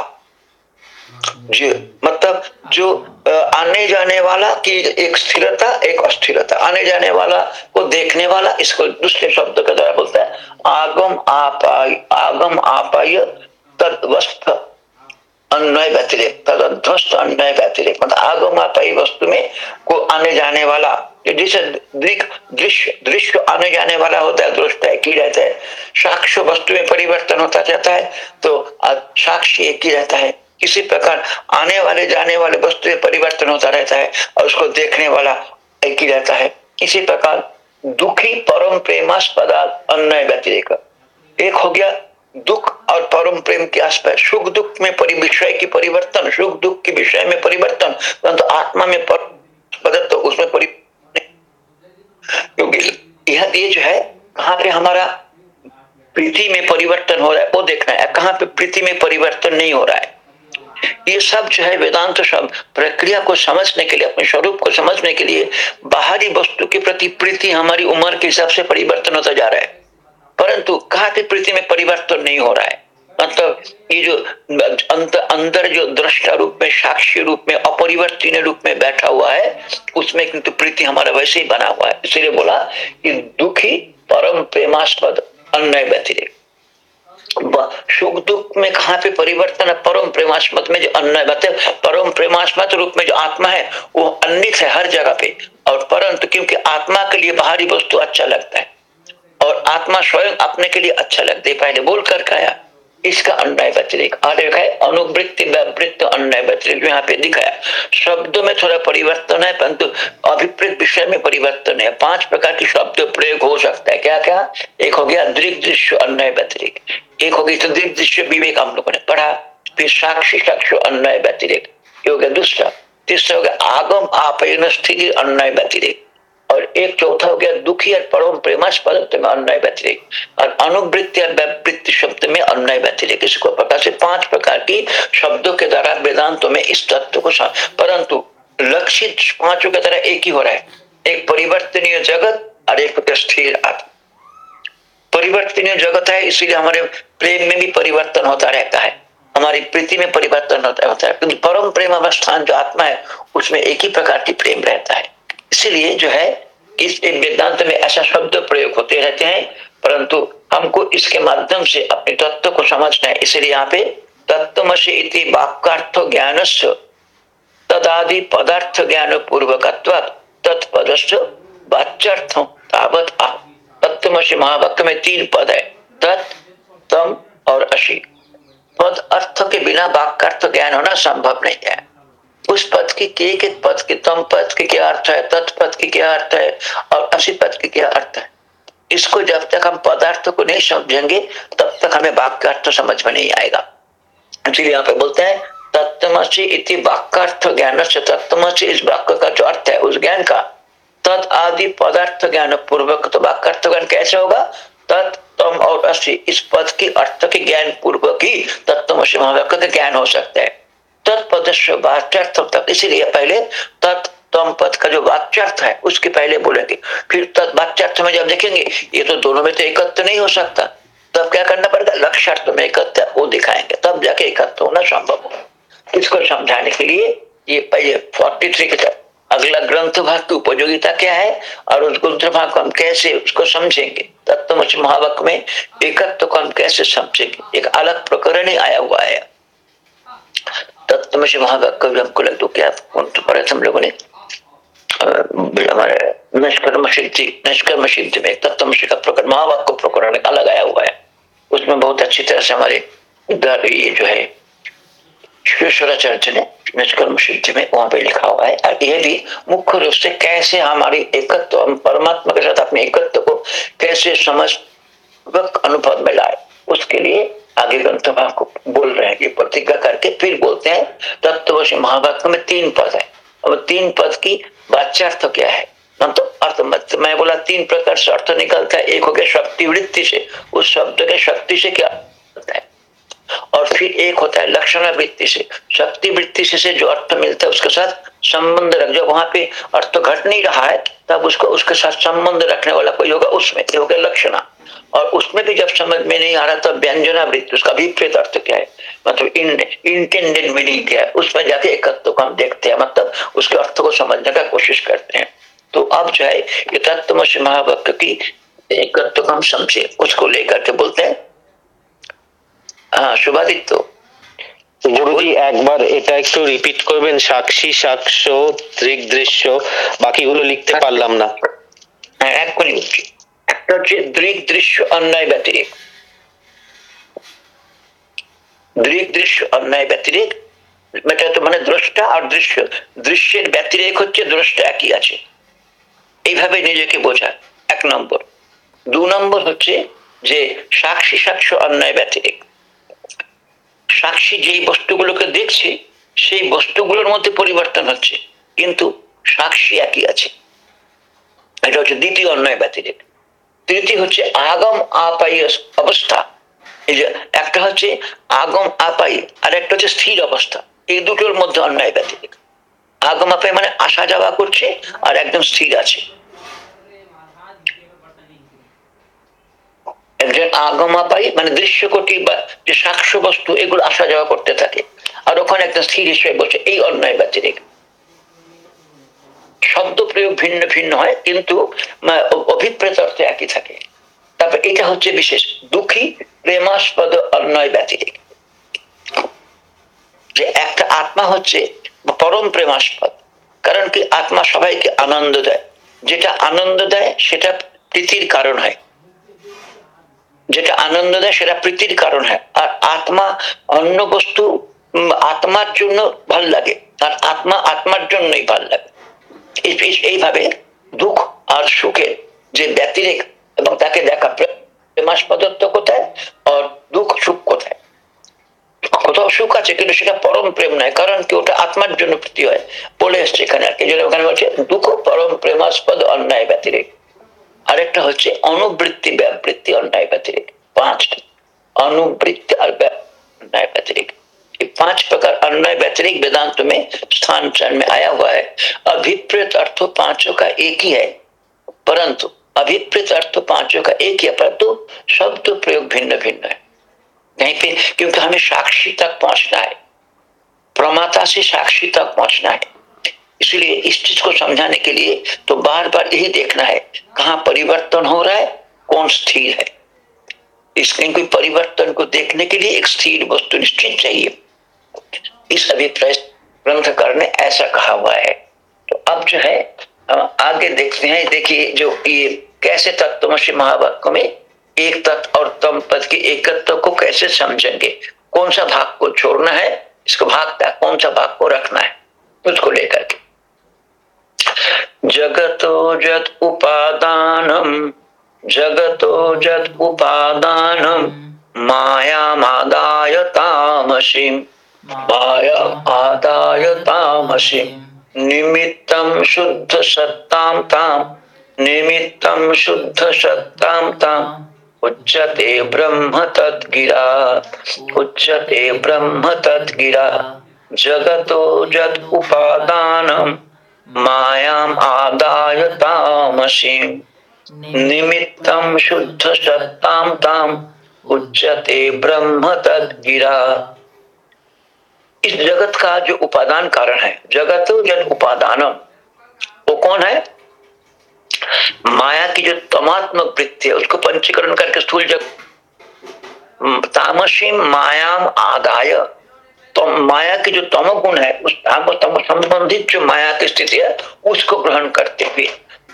जी मतलब जो आने जाने वाला की एक स्थिरता एक अस्थिरता। आने जाने वाला को देखने वाला इसको दूसरे शब्द के द्वारा बोलता है। आगम आपाय आगम आपाय तदवस्थ अन्वय व्यतिरिक तदध्वस्त अन्वय व्यतिरिक मतलब आगम आपाई वस्तु में को आने जाने वाला। जैसे दृश्य दृश्य आने जाने वाला होता है दृष्ट है, की रहता है। साक्ष्य वस्तु में परिवर्तन होता जाता है तो साक्षी एक ही रहता है। किसी प्रकार आने वाले, जाने वाले वस्तु में परिवर्तन होता रहता है और उसको देखने वाला एक ही रहता है। इसी प्रकार दुखी परम प्रेमास्पद अन्य व्यतिरिक एक। हो गया दुख और परम प्रेम के आसपास सुख दुख में विषय की परिवर्तन, सुख दुख के विषय में परिवर्तन, परंतु आत्मा में पर तो उसमें परिवर्तन क्योंकि यह ये जो है, कहाँ पे हमारा प्रीति में परिवर्तन हो रहा है, वो देखना है। कहाँ पे प्रीति में परिवर्तन नहीं हो रहा है? ये सब जो है वेदांत सब प्रक्रिया को समझने के लिए, अपने स्वरूप को समझने के लिए, बाहरी वस्तु के प्रति प्रीति हमारी उम्र के हिसाब से परिवर्तन होता जा रहा है। परंतु कहा प्रीति में परिवर्तन नहीं हो रहा है? मतलब ये जो अंत, अंदर जो दृष्टा रूप में साक्षी रूप में अपरिवर्तन रूप में बैठा हुआ है उसमें किंतु प्रीति हमारा वैसे ही बना हुआ है। इसलिए बोला कि दुखी परम प्रेमास्पद अन्य व्यतिरिक्त सुख दुख में कहा पे परिवर्तन है? परम प्रेमास्मत में जो अन्न मतलब परम प्रेमास्मत रूप में जो आत्मा है वो अन्य है हर जगह पे। और परंतु क्योंकि आत्मा के लिए बाहरी वस्तु अच्छा लगता है और आत्मा स्वयं अपने के लिए अच्छा लगता है पहले बोल कर कहा इसका अन्याय व्यतिरिक और है, अनुवृत्ति व्यावृत्त अन्याय व्यतिरिक यहाँ पे दिखाया शब्दों में थोड़ा परिवर्तन है, परंतु अभिप्रेत विषय में परिवर्तन है। पाँच प्रकार की शब्द प्रयोग हो सकता है। क्या क्या एक हो गया दृग दृश्य अन्याय व्यतिरिक एक हो गई तो दृग दृश्य विवेक हम लोगों ने पढ़ा। फिर साक्षी साक्ष्य अन्याय व्यतिरिक ये हो गया दूसरा। तीसरा हो गया आगम आपयन स्थिति अन्याय व्यतिरिक और एक चौथा हो गया, दुखी और परम प्रेमास्पद में अन्य व्यतिरिक। और अनुवृत्ति और व्यावृत्ति शब्द में अन्य व्यतिरिक। इसको प्रकार से पाँच प्रकार की शब्दों के द्वारा वेदांतों में इस तत्व को परंतु लक्षित पाँचों के तरह एक ही हो रहा है। एक परिवर्तनीय जगत और एक स्थिर आत्मा। परिवर्तनीय जगत है, इसीलिए हमारे प्रेम में भी परिवर्तन होता रहता है। हमारी प्रीति में परिवर्तन होता है। परम प्रेम अवस्थान जो आत्मा है, उसमें एक ही प्रकार की प्रेम रहता है। इसलिए जो है, इस वेदांत में ऐसा शब्द प्रयोग होते रहते हैं, परंतु हमको इसके माध्यम से अपने तत्व को समझना है। इसलिए यहाँ पे तत्वमसी वाक्यार्थ ज्ञान तदादि पदार्थ ज्ञान पूर्वक तत्पदस्थ वाच्यर्थ तावत तत्वमसी महावाक्य में तीन पद है, तत्, तम और अशी पद अर्थ के बिना वाक्यार्थ ज्ञान होना संभव नहीं है। उस पद की एक एक पद की, तम पद की क्या अर्थ है तत्पद की क्या अर्थ है और असी पद की क्या अर्थ है? इसको जब तक हम पदार्थ को नहीं समझेंगे, तब तक हमें वाक्य अर्थ समझ में नहीं आएगा। इसलिए यहाँ पे बोलते हैं तत्वसी इति वाक्यर्थ ज्ञान से तत्वसी इस वाक्य का जो अर्थ है, उस ज्ञान का। तद आदि पदार्थ ज्ञान पूर्वक तो वाक्यर्थ ज्ञान कैसे होगा? तत्, तम और असी, इस पद की अर्थ के ज्ञान पूर्वक ही तत्वसी महावाक्य का ज्ञान हो सकता है। तत्पद वाच्यार्थ तक इसीलिए पहले तत् तम पद का जो वाच्यार्थ है, उसके पहले बोलेंगे। फिर तत् वाच्यार्थ में जब देखेंगे, ये तो दोनों में तो एकत्र नहीं हो सकता। तब क्या करना पड़ेगा? लक्ष्यार्थ में एकत्र वो दिखाएँगे। तब जाके एकत्र होना संभव हो इसको समझाने के लिए ये पहले फोर्टी थ्री के अगला ग्रंथ भाग की उपयोगिता क्या है और उस ग्रंथ भाग को हम कैसे उसको समझेंगे? तत्व महावक में एकत्व को हम कैसे समझेंगे? एक अलग प्रकरण ही आया हुआ है। तत्व महावक को हमको लग तो क्या ग्रंथ पढ़े हम लोगों ने। हमारे निष्कर्म सिद्धि निष्कर्म सिद्धि में तत्व का प्रकरण महावक को प्रकरण अलग आया हुआ है। उसमें बहुत अच्छी तरह से हमारे ये जो है श्वेश्वराचार्य ने निष्कर्म सिद्धि में वहाँ पे लिखा हुआ है। और यह भी मुख्य रूप से कैसे हमारी एकत्व, हम परमात्मा के साथ अपने एकत्व को कैसे समझ अनुभव में लाए, उसके लिए आगे ग्रंथ भाग को बोल रहे हैं कि प्रतिज्ञा करके फिर बोलते हैं तत्व महाभारत में तीन पद है। अब तीन पद की वाच्यार्थ क्या है? तो अर्थ मैं बोला तीन प्रकार से अर्थ निकलता है एक हो गया शक्ति वृत्ति से उस शब्द के शक्ति से क्या होता है? और फिर एक होता है लक्षण वृत्ति से। शक्ति वृत्ति से, से जो अर्थ मिलता है उसके साथ संबंध रख। जब वहाँ पे अर्थ घट नहीं रहा है तब उसको उसके साथ संबंध रखने वाला कोई होगा उसमें। हो गया लक्षणा। और उसमें भी जब समझ में नहीं आ रहा तब व्यंजना वृत्ति उसका अभिप्रेत अर्थ क्या है मतलब इन इंटेंडेड मीनिंग क्या है उसमें जाके एकत्व को हम देखते हैं मतलब उसके अर्थ को समझने का कोशिश करते हैं तो अब जो है ये तत्व महावक्र की एकत्व को हम समझे उसको लेकर के बोलते हैं হ্যাঁ শুভাদিত্য গুরুজি একবার এটা একটু রিপিট করবেন সাক্ষী সাক্ষ্য দৃক দৃশ্য বাকিগুলো লিখতে পারলাম না হ্যাঁ এক্ষুনি একটা হচ্ছে দৃক দৃশ্য অন্যায় ব্যতিরেক। দৃক দৃশ্য অন্যায় ব্যতিরেক এটা তো মানে দ্রষ্টা আর দৃশ্য, দৃশ্যের ব্যতিরেক হচ্ছে দ্রষ্টা একই আছে। এইভাবে নিজেকে বোঝা, এক নম্বর। দু নম্বর হচ্ছে যে সাক্ষী সাক্ষ্য অন্যায় ব্যতিরেক। সাক্ষী যেই বস্তুগুলোকে দেখছে, সেই বস্তুগুলোর মধ্যে পরিবর্তন হচ্ছে, কিন্তু সাক্ষী একই আছে। এটা হচ্ছে দ্বিতীয় অন্যায় ব্যতিরেক। তৃতীয় হচ্ছে আগম আপাই অবস্থা। এই যে একটা হচ্ছে আগম আপাই আর একটা হচ্ছে স্থির অবস্থা। এই দুটোর মধ্যে অন্যায় ব্যতিরেক। আগম আপাই মানে আসা যাওয়া করছে আর একদম স্থির আছে। একজন আগমা পাই মানে দৃশ্যকটি বা যে সাক্ষ্য বস্তু এগুলো আসা যাওয়া করতে থাকে। আর ওখানে একটা স্থির হিসেবে বসে, এই অন্যায় ব্যতিরেক। শব্দ প্রয়োগ ভিন্ন ভিন্ন হয়, কিন্তু অভিপ্রেত অর্থে একই থাকে। তারপর এটা হচ্ছে বিশেষ, দুঃখী, প্রেমাস্পদ অন্যায় ব্যতিরেক। যে একটা আত্মা হচ্ছে পরম প্রেমাস্পদ, কারণ কি আত্মা সবাইকে আনন্দ দেয়। যেটা আনন্দ দেয়, সেটা প্রীতির কারণ হয়। যেটা আনন্দ দেয়, সেটা প্রীতির কারণ হয়। আর আত্মা অন্য বস্তু আত্মার জন্য ভালো লাগে। আর আত্মা আত্মার জন্যই ভালো লাগে। এইভাবে দুঃখ আর সুখের যে ব্যতিরেক এবং তাকে দেখা প্রেমাস্পদত্ব কোথায় আর দুঃখ সুখ কোথায়? কোথাও সুখ আছে কিন্তু সেটা পরম প্রেম নয়, কারণ কি ওটা আত্মার জন্য প্রীতি হয়। বলে এসছে এখানে আর কি ওখানে বলছে, দুঃখ, পরম প্রেমাস্পদ অন্যায়, ব্যতিরেক। আরেকটা হচ্ছে অনুবৃত্তি, ব্যাবৃত্তি, অন্যায়, ব্যতিরেক। পাঁচটা। অনুবৃত্তি আর অন্যায়, ব্যতিরেক। पाँच प्रकार अन्याय व्यतिरिक, वेदांत में स्थान चरण में आया हुआ है। अभिप्रेत अर्थ पाँचों का एक ही है, परंतु अभिप्रेत अर्थ पाँचों का एक ही है, परंतु शब्द प्रयोग भिन्न भिन्न है। कहीं पे क्योंकि हमें साक्षी तक पहुँचना है, प्रमाता से साक्षी तक पहुँचना है। इसलिए इस चीज़ को समझाने के लिए तो बार बार यही देखना है, कहाँ परिवर्तन हो रहा है, कौन स्थिर है। इसके कोई परिवर्तन को देखने के लिए एक स्थिर वस्तु निश्चित चाहिए। इस अभिप्राय ग्रंथकार ने ऐसा कहा हुआ है। तो अब जो है आगे देखते हैं। देखिए जो ये कैसे तत्वमसी महावाक्य में एक तत्व और तम पद के एकत्व को कैसे समझेंगे? कौन सा भाग को छोड़ना है? इसको भाग का कौन सा भाग को रखना है? उसको लेकर के। जगतो जत उपादानम, जगतो जद उपादानम मायामादाय तामसीम। माया आदाय तामसीम निमित्तं शुद्ध सत्तां ताम निमित्तं शुद्ध सत्तां ताम उच्यते ब्रह्म तद्गिरा। उच्यते ब्रह्म तद्गिरा। जगतो जद उपादानम मायाम आदाय तामसीम निमित्तम शुद्ध सत्ताम ताम उच्चते ब्रह्म तदगिरा। इस जगत का जो उपादान कारण है, जगत जन उपादानम कौन है? माया की जो तमात्मक वृत्ति है, उसको पंचीकरण करके स्थूल जग तामसी मायाम आदाय। तो माया की जो तम गुण है, उस तम संबंधित जो माया की स्थिति है, उसको ग्रहण करते हुए,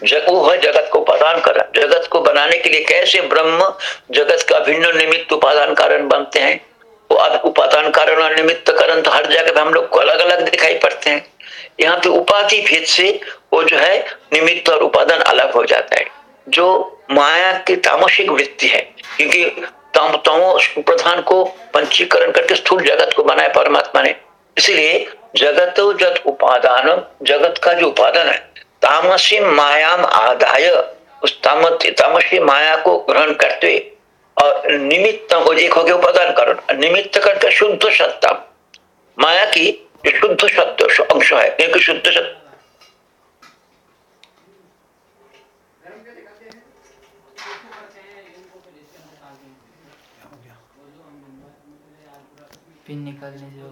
जग, वो है जगत को उपादान कर जगत को बनाने के लिए कैसे ब्रह्म जगत का भिन्न निमित्त उपादान कारण बनते हैं? वो उपादान कारण और निमित्त कारण तो हर जगह हम लोग को अलग अलग दिखाई पड़ते हैं। यहाँ पे उपाधि भेद से वो जो है निमित्त और उपादान अलग हो जाता है, जो माया की तामसिक वृत्ति है। क्योंकि तम प्रधान को पंचीकरण करके स्थूल जगत को बनाया परमात्मा ने। इसलिए जगत जत उपादान जगत का जो उपादान है, तामसी मायाम आदाय। उस तामसी माया को ग्रहण करते और निमित्त एक हो गया उपादान कारण। निमित्त करके शुद्ध सत्ता। माया की शुद्ध सत्य अंश है क्योंकि शुद्ध सत्य। निकालने जो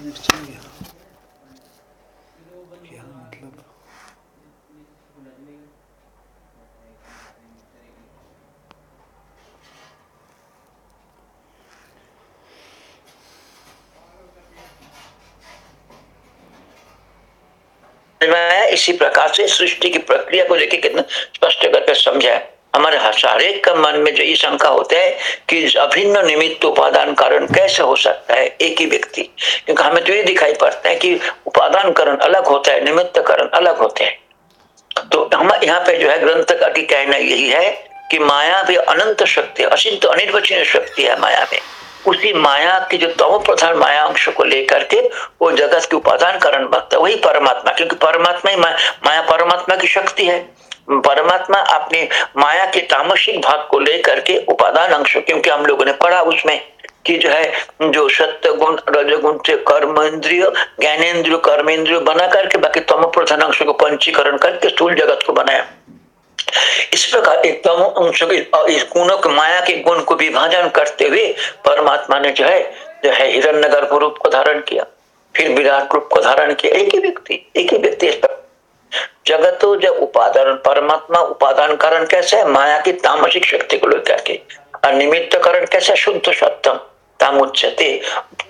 क्या मतलब? इसी प्रकार से सृष्टि की प्रक्रिया को लेकर कितना स्पष्ट करके समझा हमारे सारे का मन में जो ये शंका होते हैं कि अभिन्न निमित्त उपादान कारण कैसे हो सकता है एक ही व्यक्ति? क्योंकि हमें तो ये दिखाई पड़ता है कि उपादान कारण अलग होता है, निमित्त कारण अलग होते हैं। तो हम यहाँ पे जो है ग्रंथ का की कहना यही है कि माया भी अनंत शक्ति असिंत अनिर्वचनीय शक्ति है माया में। उसी माया की जो तम प्रधान माया अंश को लेकर के वो जगत के उपादान कारण बनता है, वही परमात्मा, क्योंकि परमात्मा ही माया परमात्मा की शक्ति है। परमात्मा अपने माया के तामसिक भाग को लेकर के उपादान अंश, क्योंकि हम लोगों ने पढ़ा उसमें कि जो है, जो सत्य गुण रजगुण से कर्म इंद्रिय ज्ञानेन्द्रिय कर्मेंद्रिय बना करके बाकी तम प्रधान अंश को पंचीकरण करके स्थूल जगत को बनाया। इस प्रकार एक तम अंश इस गुणों के माया के गुण को विभाजन करते हुए परमात्मा ने जो है जो है हिरण्य रूप को धारण किया। फिर विराट रूप को धारण किया। एक ही व्यक्ति, एक ही व्यक्ति इस जगत जब उपादान, परमात्मा उपादान कारण कैसे है? माया की तामसिक शक्ति को लेकर के। और निमित्त कारण कैसे शुद्ध सत्यम? तामुच्यते।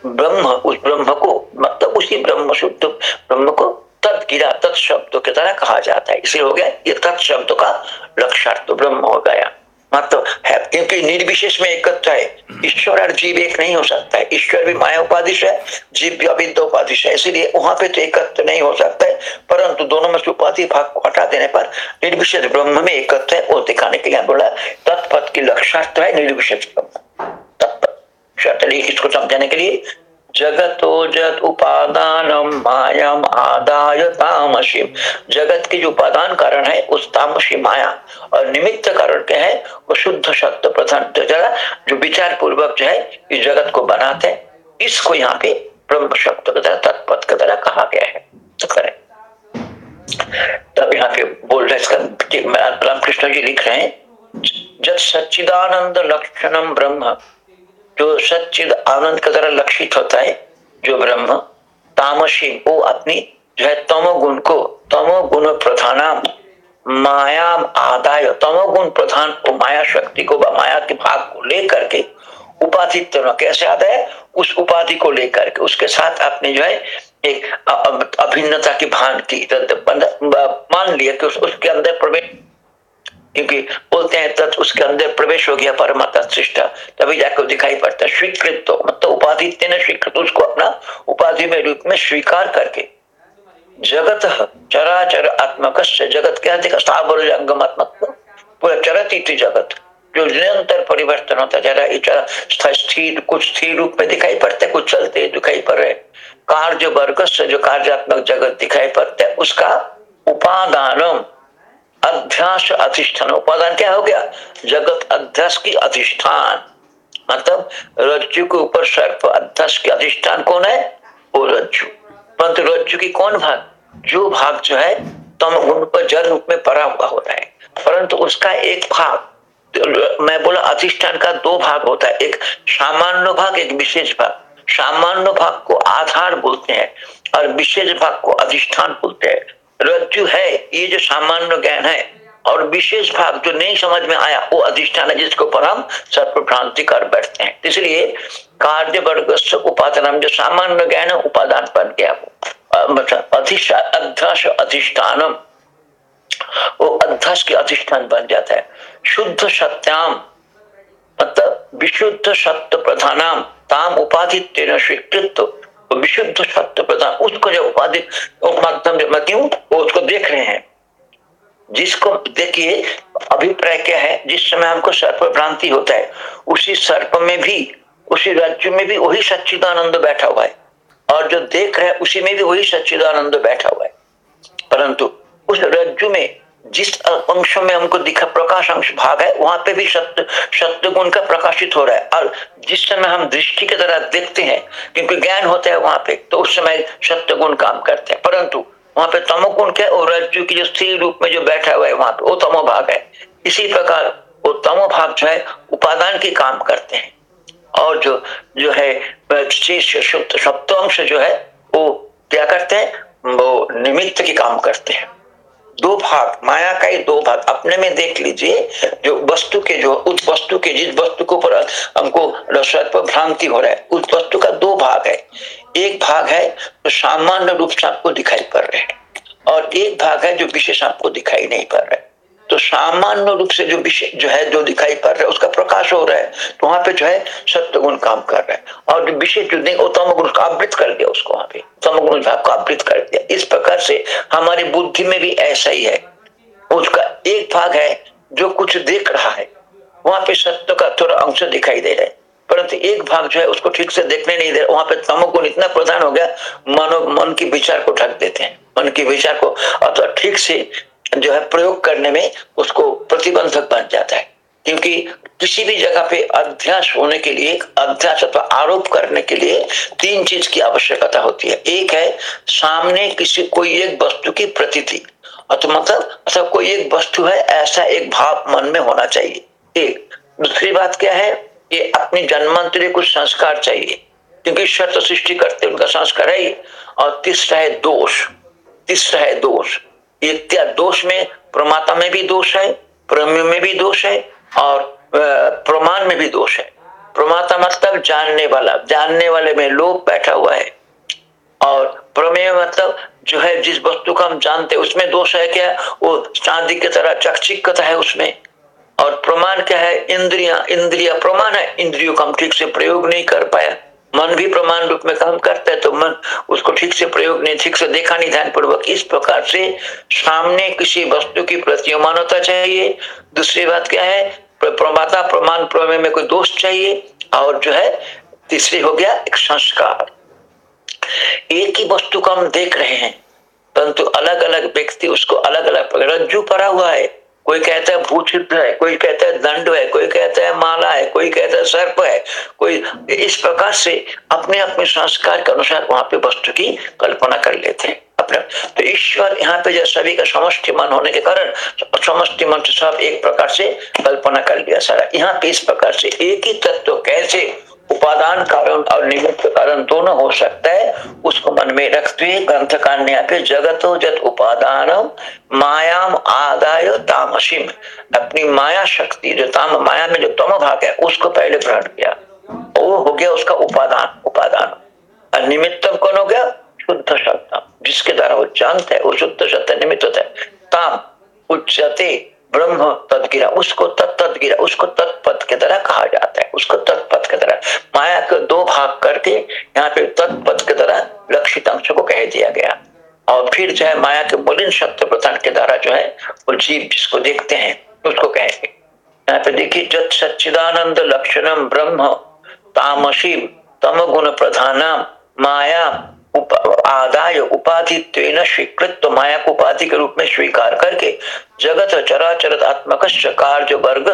ब्रह्म, उस ब्रह्म को मतलब उसी ब्रह्म शुद्ध ब्रह्म को तत् गिरा के तरह कहा जाता है। इसलिए हो गया ये तत्शब्द का लक्षार्थ ब्रह्म हो गया। मतलब है, क्योंकि निर्विशेष में एकत्र है। ईश्वर और जीव एक नहीं हो सकता है। ईश्वर भी माया उपाधि है, जीव भी अविद्ध उपाधि है। इसीलिए वहाँ पे तो एकत्र नहीं हो सकता है, परंतु दोनों में से उपाधि भाग को हटा देने पर निर्विशेष ब्रह्म में एकत्र है, वो दिखाने के लिए बोला, तत्पथ की लक्षार्थ है निर्विशेष ब्रह्म। तत्पथ। इसको समझाने के लिए। जगतो जत उपादान मायाम आदाय तामसी जगत की जो उपादान कारण है, उस तामसी माया। और निमित्त कारण क्या है, वो शुद्ध सत्य प्रधान जरा जो विचार पूर्वक जो है, इस जगत को बनाते हैं। इसको यहाँ पे ब्रह्म शब्द की तरह तत्पथ की तरह कहा गया है। तो करें। तब यहाँ पे बोल रहे इसका रामकृष्ण जी लिख रहे हैं जब सच्चिदानंद लक्षणम ब्रह्म। जो सच्चिद आनंद का तरह लक्षित होता है जो ब्रह्म तामसी वो अपनी जो है तमो गुण को तमो गुण प्रधान माया आदाय तमो गुण प्रधान को माया शक्ति को माया के भाग को लेकर के उपाधि कैसे आता है उस उपाधि को लेकर के उसके साथ आपने जो है एक अभिन्नता की भान की मान लिया कि उस, उसके अंदर प्रवेश क्योंकि बोलते हैं तत् उसके अंदर प्रवेश हो गया परमात्मा सृष्टा, तभी जाकर दिखाई पड़ता है, स्वीकृत तो मतलब उपाधि ने स्वीकृत, उसको अपना उपाधि में रूप में स्वीकार करके। जगत, चराचर आत्मक जगत क्या देखा स्थावर जंगमात्मक पूरा चरती थी जगत, जो निरंतर परिवर्तन होता जरा स्थिर, कुछ स्थिर रूप में दिखाई पड़ते, कुछ चलते दिखाई पड़ रहे। कार्य वर्ग से जो कार्यात्मक जगत दिखाई पड़ता है, उसका उपादान अध्यास अधिष्ठान उपादान क्या हो गया? जगत अध्यास की अधिष्ठान। मतलब रज्जु के ऊपर सर्प अध्यास के अधिष्ठान कौन है? वो रज्जु। परंतु रज्जु की कौन भाग? जो भाग जो है, तम गुण पर जल रूप में पड़ा हुआ होता है। परंतु उसका एक भाग, मैं बोला अधिष्ठान का दो भाग होता है। एक सामान्य भाग, एक विशेष भाग। सामान्य भाग को आधार बोलते हैं और विशेष भाग को अधिष्ठान बोलते हैं। रज्जु है, ये जो सामान्य ज्ञान है और विशेष भाग जो नहीं समझ में आया, वो अधिष्ठान है, जिसके ऊपर हम सर्वभ्रांति कर बैठते हैं। इसलिए कार्य वर्ग उपादान जो सामान्य ज्ञान उपादान बन गया मतलब अध्यक्ष अधिष्ठानम, वो अध्यक्ष के अधिष्ठान बन जाता है। शुद्ध सत्याम मतलब विशुद्ध सत्य प्रधानाम, ताम उपाधि तेना स्वीकृत विशुद्ध सत्य प्रधान, उसको जो उपाधि माध्यम मैं क्यों वो उसको देख रहे हैं। जिसको देखिए अभिप्राय क्या है, जिस समय हमको सर्प भ्रांति होता है, उसी सर्प में भी, उसी राज्य में भी वही सच्चिदानंद बैठा हुआ है। और जो देख रहे हैं, उसी में भी वही सच्चिदानंद बैठा हुआ है। परंतु उस रज्जु में, जिस अंश में हमको दिखा, प्रकाश अंश भाग है, वहाँ पे भी सत्य सत्य गुण का प्रकाशित हो रहा है। और जिस समय हम दृष्टि की तरह देखते हैं, क्योंकि ज्ञान होता है वहाँ पे तो उस समय सत्य गुण काम करते हैं। परंतु वहाँ पे तमोगुण क्या और रज्जु की जो स्त्री रूप में जो बैठा हुआ है वहाँ पे, वो तमो भाग है। इसी प्रकार वो तमो भाग जो है, उपादान के काम करते हैं। और जो जो है सप्तंश जो है, वो क्या करते हैं? वो निमित्त के काम करते हैं। दो भाग, माया का ही दो भाग। अपने में देख लीजिए, जो वस्तु के, जो उस वस्तु के, जिस वस्तु के ऊपर हमको पर भ्रांति हो रहा है, उस वस्तु का दो भाग है। एक भाग है जो सामान्य रूप से आपको दिखाई पड़ रहे हैं और एक भाग है जो विशेष आपको दिखाई नहीं पड़ रहा। है तो सामान्य रूप से जो विषय जो है, जो दिखाई पड़ रहा है, उसका प्रकाश हो रहा है तो वहाँ पे जो है सत्य गुण काम कर रहा है। और जो विषय जो नहीं तम गुण का आवृत कर दिया उसको वहाँ पे। तम गुण विभाग को आवृत कर दिया। इस प्रकार से हमारी बुद्धि में भी ऐसा ही है। उसका एक भाग है जो कुछ देख रहा है। वहाँ पे सत्य का थोड़ा अंश दिखाई दे रहा है। परंतु एक भाग जो है उसको ठीक से देखने नहीं दे, वहाँ पे तमोगुण इतना प्रधान हो गया, मनो मन की विचार को ढक देते हैं, मन की विचार को, अथवा ठीक से जो है प्रयोग करने में उसको प्रतिबंधक बन जाता है। क्योंकि किसी भी जगह पे अध्यास होने के लिए, अध्यास अथवा आरोप करने के लिए तीन चीज़ की आवश्यकता होती है। एक है, सामने किसी, कोई एक वस्तु की प्रतीति। अथवा मतलब अथवा कोई एक वस्तु है, ऐसा एक भाव मन में होना चाहिए। एक, दूसरी बात क्या है? ये अपनी जन्मांतरी कुछ संस्कार चाहिए, क्योंकि शर्त सृष्टि करते उनका संस्कार है और तीसरा है दोष, तीसरा है दोष। दोष में प्रमाता में भी दोष है प्रमेय में भी दोष है, और प्रमाण में भी दोष है। प्रमाता मतलब जानने वाला, जानने वाले में लोग बैठा हुआ है। और प्रमेय मतलब जो है, जिस वस्तु को हम जानते हैं, उसमें दोष है क्या? वो चांदी की तरह चकचिकता है उसमें। और प्रमाण क्या है? इंद्रिया इंद्रिया प्रमाण है। इंद्रियों का हम ठीक से प्रयोग नहीं कर पाया। मन भी प्रमाण रूप में काम करता है तो मन उसको ठीक से प्रयोग नहीं, ठीक से देखा नहीं ध्यान पूर्वक इस प्रकार से सामने किसी वस्तु की प्रतीयमान होता चाहिए। दूसरी बात क्या है? प्रमाता, प्रमाण प्रमेय में कोई दोष चाहिए। और जो है, तीसरी हो गया एक संस्कार। एक ही वस्तु को हम देख रहे हैं, परंतु अलग अलग व्यक्ति उसको अलग अलग रज्जु पड़ा हुआ है। कोई कहता है भूचित्र है, कोई कहता है दंड है, कोई कहता है माला है, कोई कहता है सर्प है, कोई इस प्रकार से अपने अपने संस्कार के अनुसार वहाँ पे वस्तु की कल्पना कर लेते हैं अपने तो ईश्वर यहाँ पे जो सभी का समष्टि मन होने के कारण समष्टि मन से सब एक प्रकार से कल्पना कर लिया सारा। यहाँ पे इस प्रकार से एक ही तत्व कैसे उपादान कारण और निमित्त कारण दोनों हो सकता है। उसको मन में रखते हुए ग्रंथ कान्या पे जगतो जत उपादान मायाम आदाय तामसीम। अपनी माया शक्ति, जो ताम, माया में जो तम भाग है, उसको पहले ग्रहण किया। वो हो गया उसका उपादान उपादान। और निमित्तम कौन हो गया? शुद्ध सत्ता, जिसके द्वारा वो जानते है, वो शुद्ध सत्य निमित्त होता है। ताम, उच्चते ब्रह्म तद गिरा, उसको तत्त गिरा, उसको तत्पद के तरह कहा जाता है, उसको तत्पद के तरह माया के दो भाग करके यहाँ पे तत्पद के तरह लक्षित अंश को कह दिया गया। और फिर जो है माया के मलिन सत्य प्रधान के द्वारा जो है, वो जीव जिसको देखते हैं, उसको कहेंगे यहाँ पे देखिए, जत सच्चिदानंद लक्षणम ब्रह्म, तामसी तम गुण प्रधानम, माया उप, आदाय उपाधि स्वीकृत माया को उपाधि के रूप में स्वीकार करके जगत चराचर आत्मक कार्य वर्ग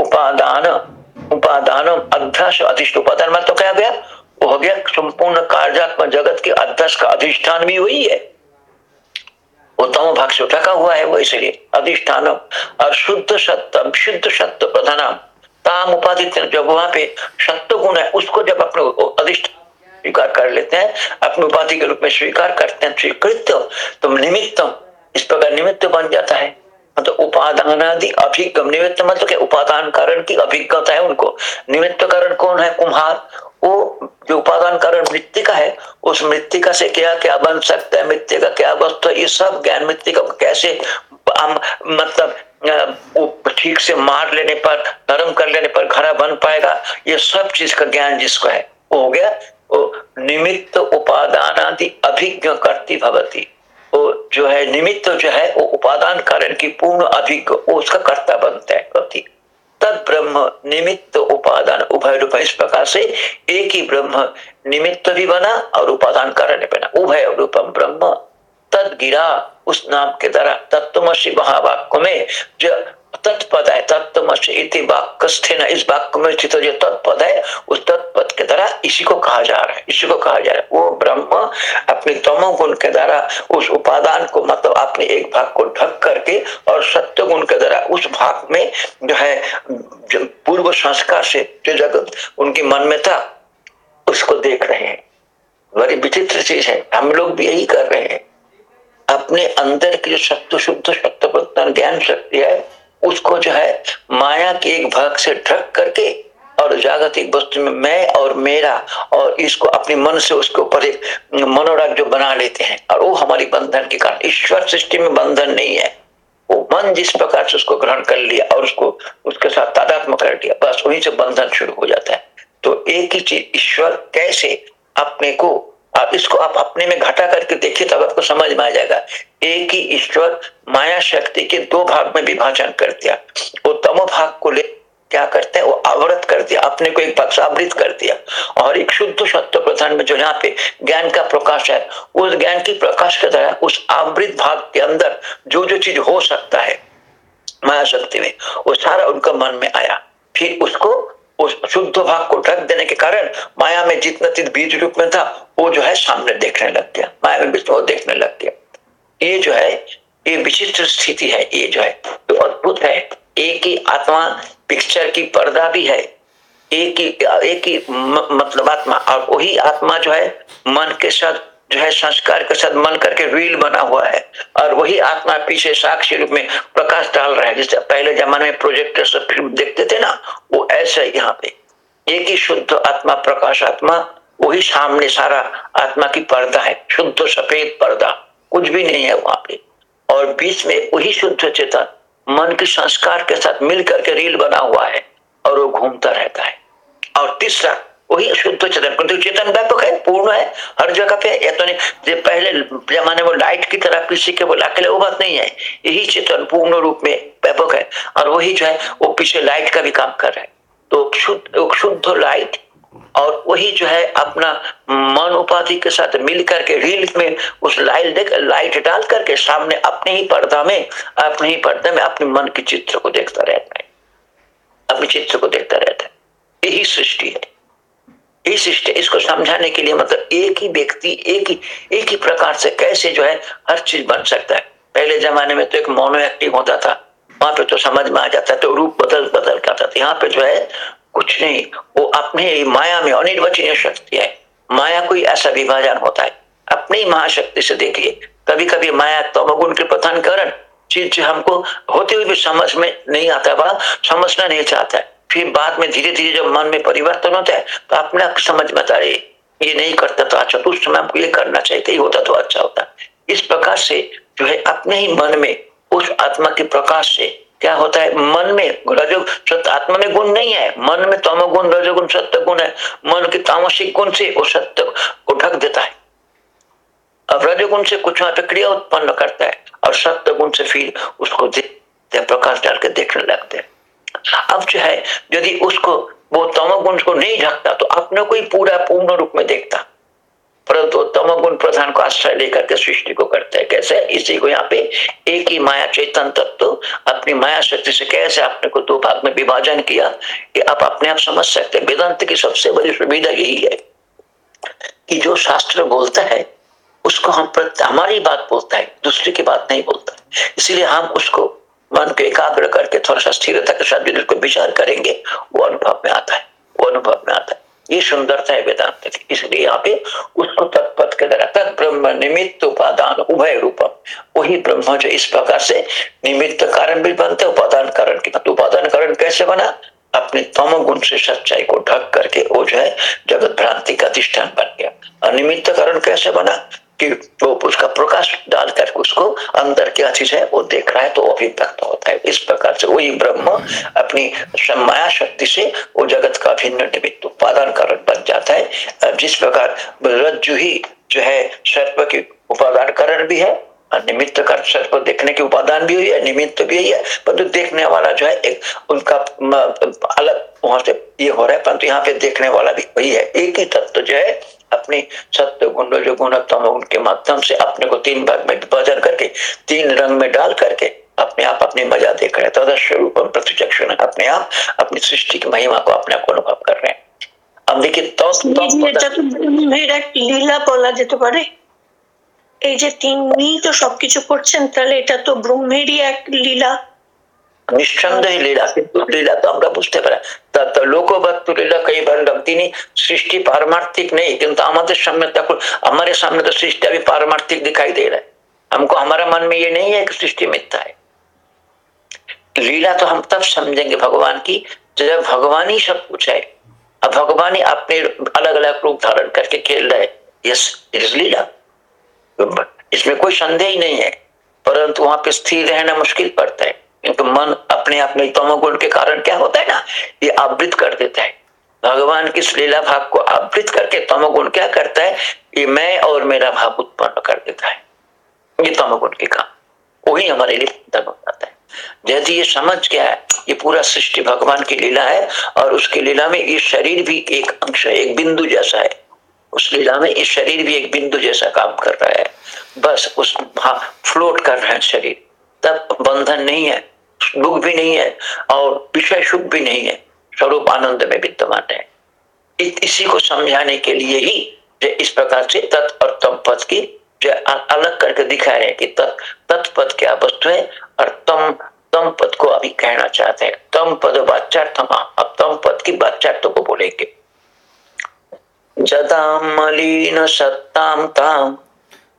उपादान उपादान अध्यास अधिष्ठ उपादान मतलब तो क्या गया। वो हो गया संपूर्ण कार्यात्मक जगत के अध्यक्ष का अधिष्ठान भी वही है। वो तमो भाग से ढका हुआ है वो इसलिए। अधिष्ठान और शुद्ध सत्य शुद्ध सत्य प्रधानम। ताम उपाधि जब वहाँ पे सत्य गुण है उसको जब अपने अधिष्ठान स्वीकार कर लेते हैं, अपने उपाधि के रूप में स्वीकार करते हैं, स्वीकृत तो निमित्त इस प्रकार निमित्त बन जाता है। मतलब उपादान आदि अभिज्ञ, निमित्त मतलब क्या? उपादान कारण की अभिज्ञता है उनको। निमित्त कारण कौन है? कुम्हार। वो जो उपादान कारण मृतिका है, उस मृतिका से क्या क्या बन सकता है? मृत्यु का क्या वस्तु ये सब ज्ञान मृतिका को कैसे हम मतलब ठीक से मार लेने पर, नरम कर लेने पर घरा बन पाएगा? ये सब चीज़ का ज्ञान जिसको है, वो हो गया निमित्त उपादान आदि अभिज्ञ करती भवती। वो जो है, निमित्त जो है, वो उपादान कारण की पूर्ण अभिज्ञ उसका कर्ता बनता है तद ब्रह्म निमित्त उपादान, उभय रूप इस प्रकार से एक ही ब्रह्म निमित्त भी बना और उपादान कारण भी बना। उभय रूपम ब्रह्म। तद गिरा उस नाम के द्वारा तत्वमसी महावाक्य में जो तत्पद है तत्वमसी इति वाक्य इस वाक्य में स्थित जो तत्पद है उस तत्पद के द्वारा इसी को कहा जा रहा है इसी को कहा जा रहा है। वो ब्रह्म अपने तमो गुण के द्वारा, उस उपादान को मतलब अपने एक भाग को ढक करके और सत्य गुण के द्वारा उस भाग में जो है पूर्व संस्कार से जो जगत उनके मन में था, उसको देख रहे हैं। बड़ी विचित्र चीज़ है, हम लोग भी यही कर रहे हैं। अपने अंदर की जो सत्य शुद्ध सत्य ज्ञान शक्ति है उसको जो है माया के एक भाग से ढक करके और जागतिक वस्तु में मैं और मेरा और इसको अपने मन से उसके ऊपर एक मनोराज्य बना लेते हैं और वो हमारी बंधन के कारण, ईश्वर सृष्टि में बंधन नहीं है। वो मन जिस प्रकार से उसको ग्रहण कर लिया और उसको उसके साथ तादात्म कर दिया बस वहीं से बंधन शुरू हो जाता है। तो एक ही चीज़, ईश्वर कैसे अपने को आप इसको आप अपने में घटा करके देखिए तब आपको समझ में आ जाएगा। एक ही ईश्वर माया शक्ति के दो भाग में विभाजन कर दिया। वो तमो भाग को ले क्या करते हैं? वो आवृत कर दिया। अपने को एक पक्ष आवृत कर दिया। और एक शुद्ध सत्य प्रधान में जो यहाँ पे ज्ञान का प्रकाश है, उस ज्ञान की प्रकाश के द्वारा उस आवृत भाग के अंदर जो जो चीज़ हो सकता है, माया शक्ति में, वो सारा उनका मन में आया। फिर उसको उस शुद्ध भाग को ढक देने के कारण माया में जितना चीज़ बीज रूप में था, वो जो है सामने देखने लग गया, माया में वो देखने लग गया। ये जो है, ये विचित्र स्थिति है, ये जो है तो अद्भुत है। एक ही आत्मा पिक्चर की पर्दा भी है। एक ही एक ही मतलब आत्मा, और वही आत्मा जो है, मन के साथ जो है संस्कार के साथ मन करके रील बना हुआ है। और वही आत्मा पीछे साक्षी रूप में प्रकाश डाल रहा है। जैसे पहले जमाने में प्रोजेक्टर से फ़िल्म देखते थे ना, वो ऐसा यहाँ पे। एक ही शुद्ध आत्मा, प्रकाश आत्मा, वही सामने सारा आत्मा की पर्दा है। शुद्ध सफ़ेद पर्दा, कुछ भी नहीं है वहाँ पे। और बीच में वही शुद्ध चेतन, मन के संस्कार के साथ मिल करके रील बना हुआ है और वो घूमता रहता है। और तीसरा वही शुद्ध चेतन क्योंकि चेतन व्यापक है पूर्ण है। हर जगह पे या तो नहीं पहले जमाने में लाइट की तरह किसी के बोला लिए वो बात नहीं है। यही चेतन पूर्ण रूप में व्यापक है। और वही जो है, वो पीछे लाइट का भी काम कर रहा है। तो शुद्ध शुद्ध लाइट और वही जो है, अपना मन उपाधि के साथ मिल करके रील में उस लाइट देख लाइट डाल करके सामने अपने ही पर्दा में, अपने ही पर्दा में अपने मन के चित्र को देखता रहता है। अपने चित्र को देखता रहता है। यही सृष्टि है। इस इसको समझाने के लिए मतलब एक ही व्यक्ति, एक ही एक ही प्रकार से कैसे जो है हर चीज़ बन सकता है। पहले जमाने में तो एक मोनो एक्टिव होता था। वहाँ पे तो समझ में आ जाता तो रूप बदल बदल करता था। यहाँ पे जो है कुछ नहीं, वो अपने माया में अनिर्वचनीय शक्ति है। माया कोई ऐसा विभाजन होता है। अपनी महाशक्ति से देखिए कभी कभी माया तमगुण के प्रधान कारण चीज़ हमको होते हुए भी समझ में नहीं आता वह समझना नहीं चाहता है। फिर बाद में धीरे धीरे जब मन में परिवर्तन होता है तो अपने आप समझ में आता है ये नहीं करता तो अच्छा तो उस समय हमको ये करना चाहिए ये होता तो अच्छा होता। इस प्रकार से जो है अपने ही मन में उस आत्मा के प्रकाश से क्या होता है, मन में रजो सत्य आत्मा में गुण नहीं है। मन में तमो गुण रजोगुण सत्य गुण है। मन के तामसिक गुण से वो सत्य को ढक देता है। अब रजोगुण से कुछ क्रिया उत्पन्न करता है, और सत्य गुण से फिर उसको प्रकाश डाल के देखने लगते हैं। अब जो है, यदि उसको, वो तमोगुण को नहीं ढकता तो अपने को ही पूरा पूर्ण रूप में देखता। परंतु तमोगुण प्रधान को आश्रय लेकर के सृष्टि को करता है। कैसे? इसी को यहाँ पे एक ही माया चेतन तत्व तो अपनी माया शक्ति से कैसे अपने को दो भाग में विभाजन किया, कि आप अपने आप समझ सकते हैं। वेदांत की सबसे बड़ी सुविधा यही है कि जो शास्त्र बोलता है, उसको हम हमारी बात बोलता है, दूसरे की बात नहीं बोलता। इसलिए हम उसको मन को एकाग्र करके, थोड़ा सा स्थिरता के साथ जिसको विचार करेंगे, वो अनुभव में आता है, वो अनुभव में आता है। ये सुंदरता है वेदांत की इसलिए यहाँ पे उसको तत्पथ के द्वारा, तत् ब्रह्म निमित्त उपादान, उभय रूपम, वही ब्रह्म जो इस प्रकार से निमित्त कारण भी बनते, उपादान कारण की तो उपादान कारण कैसे बना? अपने तम गुण से सच्चाई को ढक करके, वो जो है जगत भ्रांति का अधिष्ठान बन गया। अनिमित्त कारण कैसे बना? कि वो उसका प्रकाश डालकर उसको अंदर क्या चीज़ है, वो देख रहा है तो अभिव्यक्त होता है। इस प्रकार से वही ब्रह्म अपनी माया शक्ति से वो जगत का भिन्न निमित्त उपादान कारण बन जाता है। जिस प्रकार रज्जु ही जो है, सर्प की उपादान कारण भी है निमित्त कर सर्प देखने के उपादान भी हुई है, निमित्त भी है, परंतु देखने वाला जो है, एक उनका अलग वहाँ से ये हो रहा है, परंतु यहाँ पे देखने वाला भी वही है। एक ही तत्व जो है अपनी सत्य गुण जो गुणतम उनके माध्यम से अपने को तीन भाग में विभाजन करके तीन रंग में डाल करके अपने आप अपनी मजा देख रहे हैं तदस्य रूपम प्रतिचक्षण अपने आप अपनी सृष्टि की महिमा को अपने आप अनुभव कर रहे हैं अब देखिए तो, লীলা বলা যেতে পারে এই যে তিনি তো সবকিছু করছেন তাহলে এটা তো ব্রহ্মেরই এক লীলা নিঃসন্দেহে লীলা কিন্তু লীলা তো আমরা বুঝতে পারি লোকভক্ত লীলা कई बंधम তিনি सृष्टि पारमार्थिक नहीं किंतु हमारे सामने तक हमारे सामने तो सृष्टि अभी पारमार्थिक दिखाई दे रहा है हमको हमारा मन में ये नहीं है कि सृष्टि मिथ्या है लीला तो हम तब समझेंगे भगवान की जब भगवान ही सब कुछ है अब भगवान ही अपने अलग अलग रूप धारण करके खेल रहे यस इट इज लीला इसमें कोई संदेह ही नहीं है परंतु वहां पे स्थिर रहना मुश्किल पड़ता है क्योंकि मन अपने अपने तमोगुण के कारण क्या होता है ना? ये आवृत कर देता है। भगवान की लीला भाव को आवृत करके तमोगुण क्या करता है? ये मैं और मेरा भाव उत्पन्न कर देता है। ये तमोगुण के काम। वही हमारे लिए हो जाता है। यदि ये समझ गया है ये पूरा सृष्टि भगवान की लीला है और उसकी लीला में ये शरीर भी एक अंश है, एक बिंदु जैसा है। उस लीला में ये शरीर भी एक बिंदु जैसा काम कर रहा है। बस उस फ्लोट कर रहा है शरीर। तब बंधन नहीं है। दुख भी नहीं है और विषय सुख भी नहीं है। स्वरूप आनंद में विद्यमान है। इसी को समझाने के लिए ही जो इस प्रकार से तत् और तम पद की जो अलग करके दिखा रहे हैं कि तत् तत्पद क्या वस्तु है और तम तम पद को अभी कहना चाहते हैं। तम पद वाच्यार्थमा अब तम पद की वाच्यार्थ को बोलेंगे। जदा मलिन सत्ताम ताम।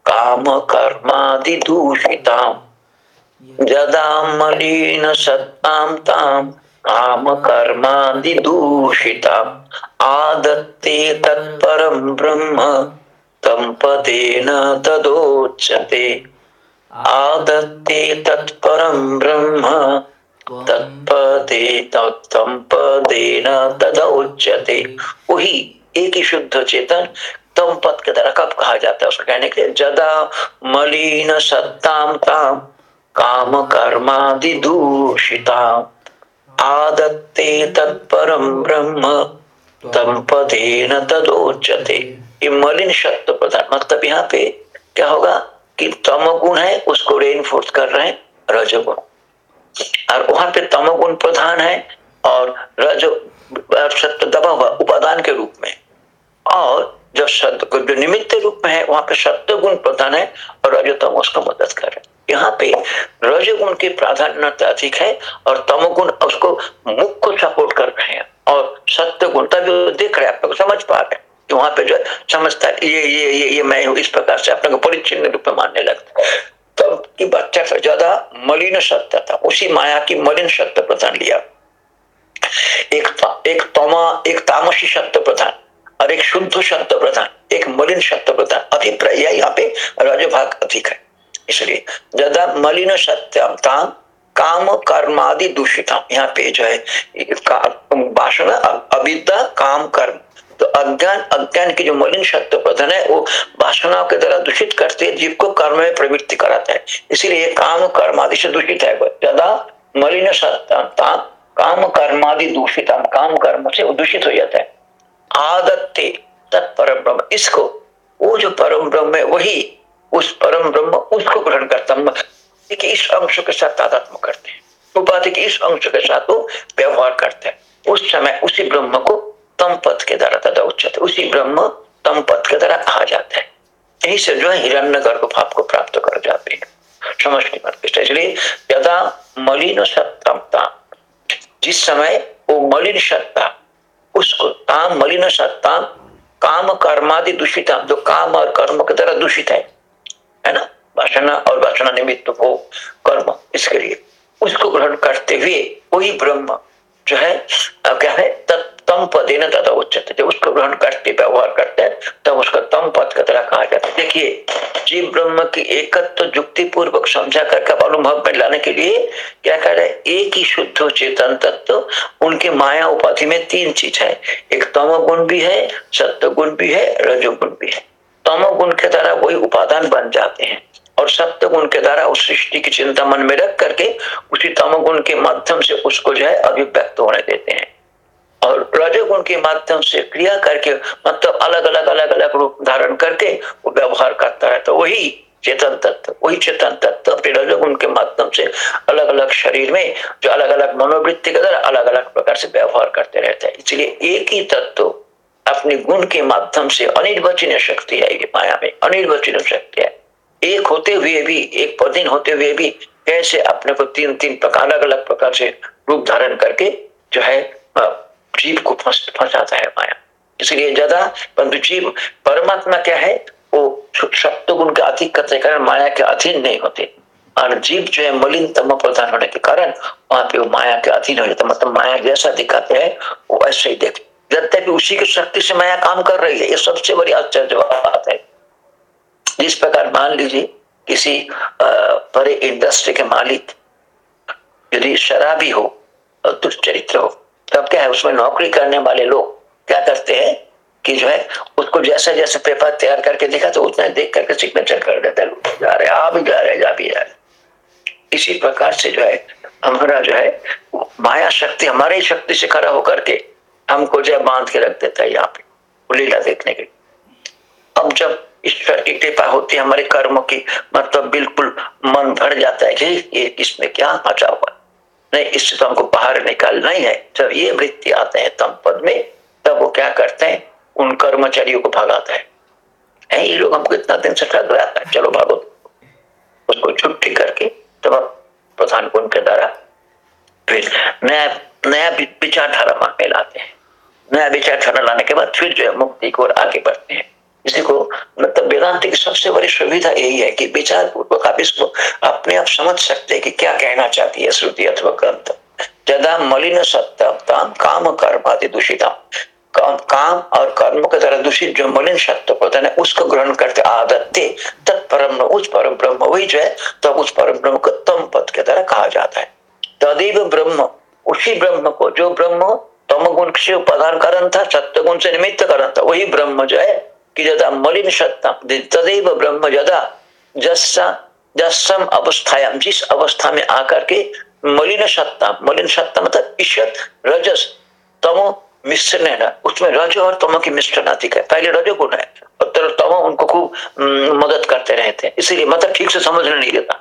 काम कर्मादि दूषिताम। सत्ताम ताम काम कर्मादि दूषिताम आदत्ते तत्परम ब्रह्म तम पदेन तदोच्यते। आदत्ते तत्परम ब्रह्म तत्पदे तम पदेन तदोच्यते। वही एक ही शुद्ध चेतन तम पद के द्वारा कब कहा जाता है उसको कहने के लिए? जदा मलिन सत्ताम ताम काम कर्मादि दूषिता आदत्ते तत्परम ब्रह्म तम पदेन तदोचते मलिन शब्द प्रधान मतलब यहाँ पे क्या होगा कि तमगुण है, उसको रेनफोर्स कर रहे हैं रजगुण। और वहाँ पे तमगुण प्रधान है और रज सत्य दबा हुआ उपादान के रूप में। और जब सत्य जो निमित्त रूप में है, वहाँ पे सत्य गुण प्रधान है और रजतम उसको मदद कर रहे यहाँ पे रजगुण की प्राधान्यता अधिक है और तमोगुण उसको मुख को सपोर्ट कर रहे हैं और सत्य गुण तभी देख रहे हैं, आप समझ पा रहे हैं कि वहाँ पे जो समझता है, ये ये ये ये मैं हूँ, इस प्रकार से अपने को परिचिन्न रूप में मानने लगता तब की बच्चा था, ज़्यादा मलिन सत्य था, उसी माया की मलिन सत्य प्रधान लिया। एक एक तमा, एक तामसी सत्य प्रधान और एक शुद्ध शब्द प्रधान एक मलिन शब्द प्रधान अभिप्राय यहाँ पे रजभाग अधिक है। इसलिए ज़्यादा मलिन सत्यम काम कर्मादि दूषिता यहाँ पे जो है वासना अविद्या काम कर्म तो अज्ञान अज्ञान की जो मलिन शब्द प्रधान है, वो वासनाओं के द्वारा दूषित करते जीव को कर्म में प्रवृत्ति कराता है। इसीलिए काम कर्म आदि से दूषित है। ज़्यादा मलिन सत्यम काम कर्मादि दूषित काम कर्म से दूषित हो जाता है। आदत्ते तत्परम ब्रह्म इसको वो जो परम ब्रह्म है, वही उस परम ब्रह्म, उसको ग्रहण करता कि इस अंश के साथ तादात्म करते हैं। उपाधि के इस अंश के साथ वो व्यवहार करते हैं। उस समय उसी ब्रह्म को तम पद के द्वारा तदा उच्चते उसी ब्रह्म तम पद के द्वारा कहा जाता है। यही से जो है हिरण्य गर्भ भाव को प्राप्त कर जाते हैं। समझने पर इसलिए यदा मलिन सत्ता जिस समय वो मलिन सत्ता, उसको ताम मलिन सत्ता, काम कर्मादि दूषित जो काम और कर्म के द्वारा दूषित है। है ना? वासना और वासना निमित्त वो कर्म इसके लिए। उसको ग्रहण करते हुए वही ब्रह्म जो है क्या है? तम पदे न तथा उच्चते जब उसको ग्रहण करते, व्यवहार करते हैं, तब उसका तम पद का तरह कहा जाता है। देखिए, जीव ब्रह्म की एकत्व तो जुक्ति पूर्वक समझा करके अनुभव में लाने के लिए क्या कर रहे हैं? एक ही शुद्ध चेतन तत्व, उनके माया उपाधि में तीन चीज़ है। एक तम गुण भी है सत्य गुण भी है, रजोगुण भी है। तम गुण के द्वारा वही उपादान बन जाते हैं। और सत्य गुण के द्वारा उस सृष्टि की चिंता मन में रख करके उसी तम गुण के माध्यम से उसको जो है अभिव्यक्त होने देते हैं। और रजोगुण के माध्यम से क्रिया करके मतलब अलग अलग अलग अलग रूप धारण करके वो व्यवहार करता है। तो वही चेतन तत्व, वही चेतन तत्व अपने रजोगुण के माध्यम से अलग अलग शरीर में जो अलग अलग मनोवृत्ति के द्वारा अलग अलग प्रकार से व्यवहार करते रहते हैं। इसलिए एक ही तत्व अपने गुण के माध्यम से अनिर्वचनीय शक्ति है ये माया में, अनिर्वचनीय शक्ति है। एक होते हुए भी, एक पदिन होते हुए भी कैसे अपने को तीन तीन प्रकार अलग अलग प्रकार से रूप धारण करके जो है जीव को फंसाता है माया। इसलिए ज़्यादा परंतु जीव परमात्मा क्या है, वो सत्य गुण के अधिक करते कारण माया के अधीन नहीं होते। और जीव जो है मलिन तम प्रधान होने के कारण वहाँ पे वो माया के अधीन हो जाता मतलब माया जैसा दिखाते हैं, वो ऐसे ही देख जब तक उसी की शक्ति से माया काम कर रही है, ये सबसे बड़ी आश्चर्य बात है। जिस प्रकार मान लीजिए किसी बड़े इंडस्ट्री के मालिक यदि शराबी हो और दुष्चरित्र हो, तब क्या है, उसमें नौकरी करने वाले लोग क्या करते हैं कि जो है, उसको जैसे जैसे पेपर तैयार करके देखा तो उतना देख करके सिग्नेचर कर देता है। जा रहे आ भी जा रहे जा भी जा रहे इसी प्रकार से जो है, हमारा जो है, माया शक्ति हमारी शक्ति से खड़ा होकर के हमको जो है बाँध के रख देता है यहाँ पे लीला देखने के अब जब ईश्वर की कृपा होती है, हमारे कर्मों की मतलब बिल्कुल मन भर जाता है कि ये किसमें क्या मचा हुआ नहीं, इससे तो हमको बाहर निकालना ही है। जब ये वृत्ति आते हैं तम पद में, तब वो क्या करते हैं? उन कर्मचारियों को भगाता है। ये लोग हमको इतना दिन से ठग रहा था। चलो भागो। उसको छुट्टी करके तब प्रधान को उनके द्वारा फिर नया नया विचारधारा में लाते हैं। नया विचार विचारधारा लाने के बाद फिर जो है मुक्ति को आगे बढ़ते हैं। इसी को मतलब वेदांत की सबसे बड़ी सुविधा यही है कि विचार पूर्वक आप इसको अपने आप समझ सकते हैं कि क्या कहना चाहती है श्रुति अथवा ग्रंथ। जदा मलिन सत्ता काम कर्म आदि दूषिता काम और कर्म के द्वारा दूषित, जो मलिन सत्य होता है उसको ग्रहण करते आदत्ते तत्परम उस परम ब्रह्म, वही जो है तो उस परम ब्रह्म को तम पद के द्वारा कहा जाता है। तदेव ब्रह्म, उसी ब्रह्म को, जो ब्रह्म तम गुण से उपादान कारण था सत्य गुण से निमित्त कारण था। वही ब्रह्म जो है कि यदा मलिन सत्ता तदेव ब्रह्म यदा जस्सा, जस्सम अवस्थायाम, जिस अवस्था में आकर के मलिन सत्ता मलिन सत्ता मतलब ईश्वर, रजस, तमो मिश्रण है ना। उसमें रज और तमो की मिश्रण आती है। पहले रजो गुण है, और तमो उनको खूब मदद करते रहते हैं। इसीलिए मतलब ठीक से समझने नहीं देता।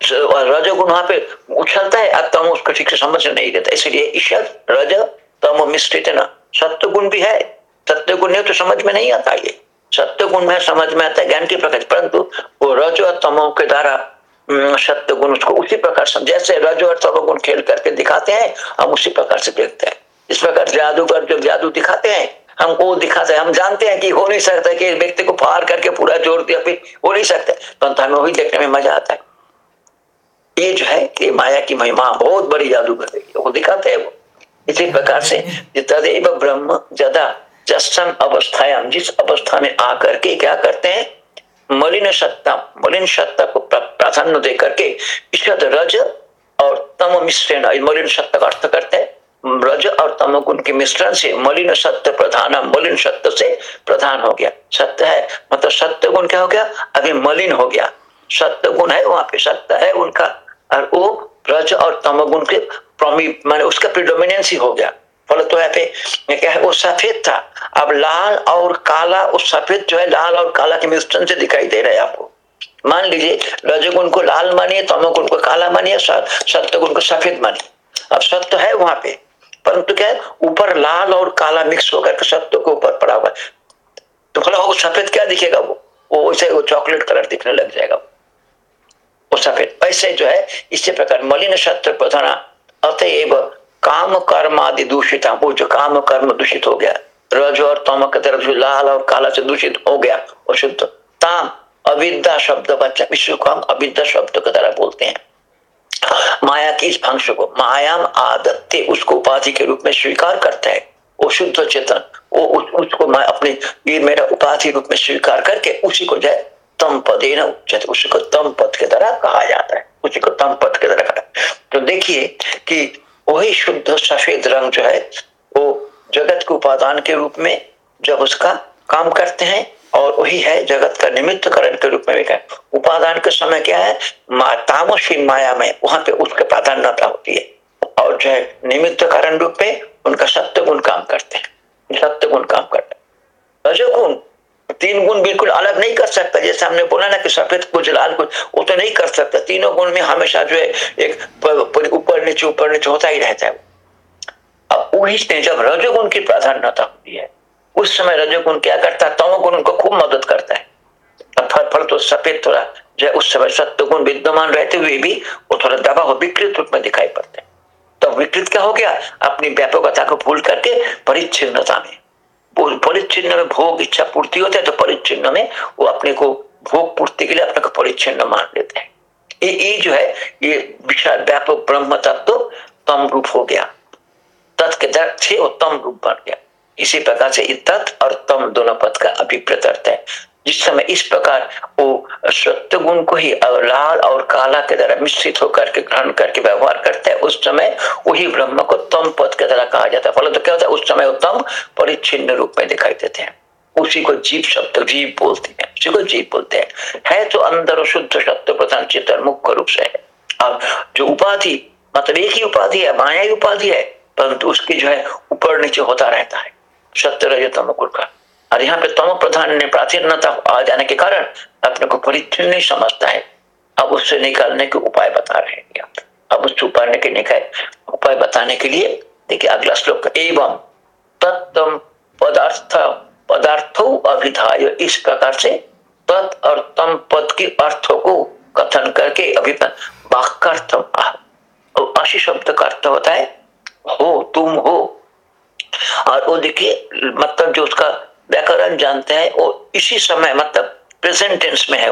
रजोगुण वहाँ पे उछलता है तमो उसको ठीक से समझने नहीं देता इसलिए ईश्वर, रज, तमो मिश्रित है ना। सत्य गुण भी है सत्य गुण तो समझ में नहीं आता ये। सत्य गुण में समझ में आता है, ज्ञान की प्रकार परंतु वो रज और तमो के द्वारा सत्य गुण उसको उसी प्रकार से, जैसे रज और तमो गुण खेल करके दिखाते हैं, हम उसी प्रकार से देखते हैं। इस प्रकार जादूगर जो जादू दिखाते हैं, हमको दिखाते हैं। हम जानते हैं कि हो नहीं सकता कि व्यक्ति को फार करके पूरा जोड़ दिया, फिर हो नहीं सकता। परंतु हमें वही देखने में मज़ा आता है। ये जो है कि माया की महिमा बहुत बड़ी जादूगर है, वो दिखाते हैं वो। इसी प्रकार से तदेव ब्रह्म जदा जस्सन अवस्थायाम जिस अवस्था में आकर के क्या करते हैं? मलिन सत्ता मलिन सत्ता को प्राधान्य दे करके ईश्वर रज और तम मिश्रण मलिन सत्ता का अर्थ करते हैं। रज और तम गुण के मिश्रण से मलिन सत्य प्रधान मलिन सत्य से प्रधान हो गया। सत्य है मतलब सत्य गुण क्या हो गया? अभी मलिन हो गया। सत्य गुण है, वहाँ पे सत्य है उनका। और वो रज और तम गुण के माने उसका प्रिडोमिनेंस ही हो गया। बोले तो यहाँ पे क्या है वो सफ़ेद था। अब लाल और काला उस सफ़ेद जो है, लाल और काला के मिश्रण से दिखाई दे रहा है आपको। मान लीजिए, रजगुण को लाल मानिए, तमोगुण को काला मानिए सत्यगुण को सफ़ेद मानिए। अब सत्य है वहाँ पे, परंतु क्या है, ऊपर लाल और काला मिक्स होकर के सत्य के ऊपर पड़ा हुआ है। तो भला वो सफ़ेद क्या दिखेगा वो? वो वैसे वो चॉकलेट कलर दिखने लग जाएगा। वो सफ़ेद। ऐसे जो है इसी प्रकार मलिन शस्त्र प्रधान अतएव काम कर्म आदि दूषित वो जो काम कर्म दूषित हो गया रज और तम की तरफ़ लाल और काला से दूषित हो गया वो शुद्ध। ताम अविद्या शब्द बच्चा विश्व को हम अविद्या शब्द की तरह बोलते हैं। माया की इस भंश को मायाम आदत्ते उसको उपाधि के रूप में स्वीकार करता है। वो शुद्ध चेतन वो उस, उसको मैं अपने ये मेरा उपाधि रूप में स्वीकार करके उसी को जाए तम पदे न उच्चत उसी को तम पद के द्वारा कहा जाता है उसी को तम पद के द्वारा कहा तो देखिए कि वही शुद्ध सफ़ेद रंग जो है, वो जगत के उपादान के रूप में जब उसका काम करते हैं, और वही है जगत का निमित्त करण के रूप में भी उपादान के समय क्या है? तामसी माया में, वहाँ पे उसके प्राधान्यता होती है। और जो है निमित्त कारण रूप में उनका सत्य गुण काम करते हैं सत्य गुण काम करते हैं। रजोगुण तीन गुण बिल्कुल अलग नहीं कर सकता। जैसे हमने बोला ना कि सफ़ेद कुछ, लाल कुछ, वो तो नहीं कर सकता। तीनों गुण में हमेशा जो है, एक ऊपर नीचे ऊपर नीचे होता ही रहता है। अब वही जब रजोगुण की प्राधान्यता होती है, उस समय रजोगुण क्या करता है? तमोगुण उनको खूब मदद करता है। फल फल तो सफ़ेद थोड़ा, जो है, उस समय सत्य गुण विद्यमान रहते हुए भी वो थोड़ा दबा हो विकृत रूप में दिखाई पड़ते हैं। तो विकृत क्या हो गया? अपनी व्यापकता को भूल करके परिच्छिन्नता में। परिच्छिन्न में भोग इच्छा पूर्ति होता है तो परिच्छिन्न में वो अपने को भोग पूर्ति के लिए अपने को परिच्छिन्न मान लेते हैं। ये ये जो है, ये विशाल व्यापक ब्रह्म तत्व तम रूप हो गया। तत् के दर से वो तम रूप बन गया। इसी प्रकार से तत् और तम दोनों पद का अभिप्रत है। जिस समय इस प्रकार वो सत्य गुण को ही लाल और काला के द्वारा मिश्रित होकर के ग्रहण करके व्यवहार करते हैं, उस समय वही ब्रह्म को तम पद के द्वारा कहा जाता है। फल तो क्या होता है? उस समय उत्तम परिच्छिन्न रूप में दिखाई देते हैं। उसी को जीव शब्द, जीव बोलते हैं। उसी को जीव बोलते हैं। है तो अंदर शुद्ध सत्य प्रधान चेतन मुख्य रूप से है। अब जो उपाधि मतलब एक ही उपाधि है माया ही उपाधि है, परंतु उसकी जो है ऊपर नीचे होता रहता है। सत्य रजो तम का और यहाँ पे तम प्रधान ने प्राचीनता आ जाने के कारण अपने को परिचय नहीं समझता है। अब उससे निकालने के उपाय बता रहे हैं। अब उससे उपाय के निकाय उपाय बताने के लिए देखिए अगला श्लोक एवं तत्व पदार्थ, पदार्थो अभिधाय। इस प्रकार से तत् और तम पद के अर्थों को कथन करके अभी वाक्यर्थम अशी शब्द का अर्थ होता है, हो, तुम हो। और वो देखिए मतलब जो उसका व्याकरण जानते हैं वो इसी समय मतलब प्रेजेंट टेंस में है।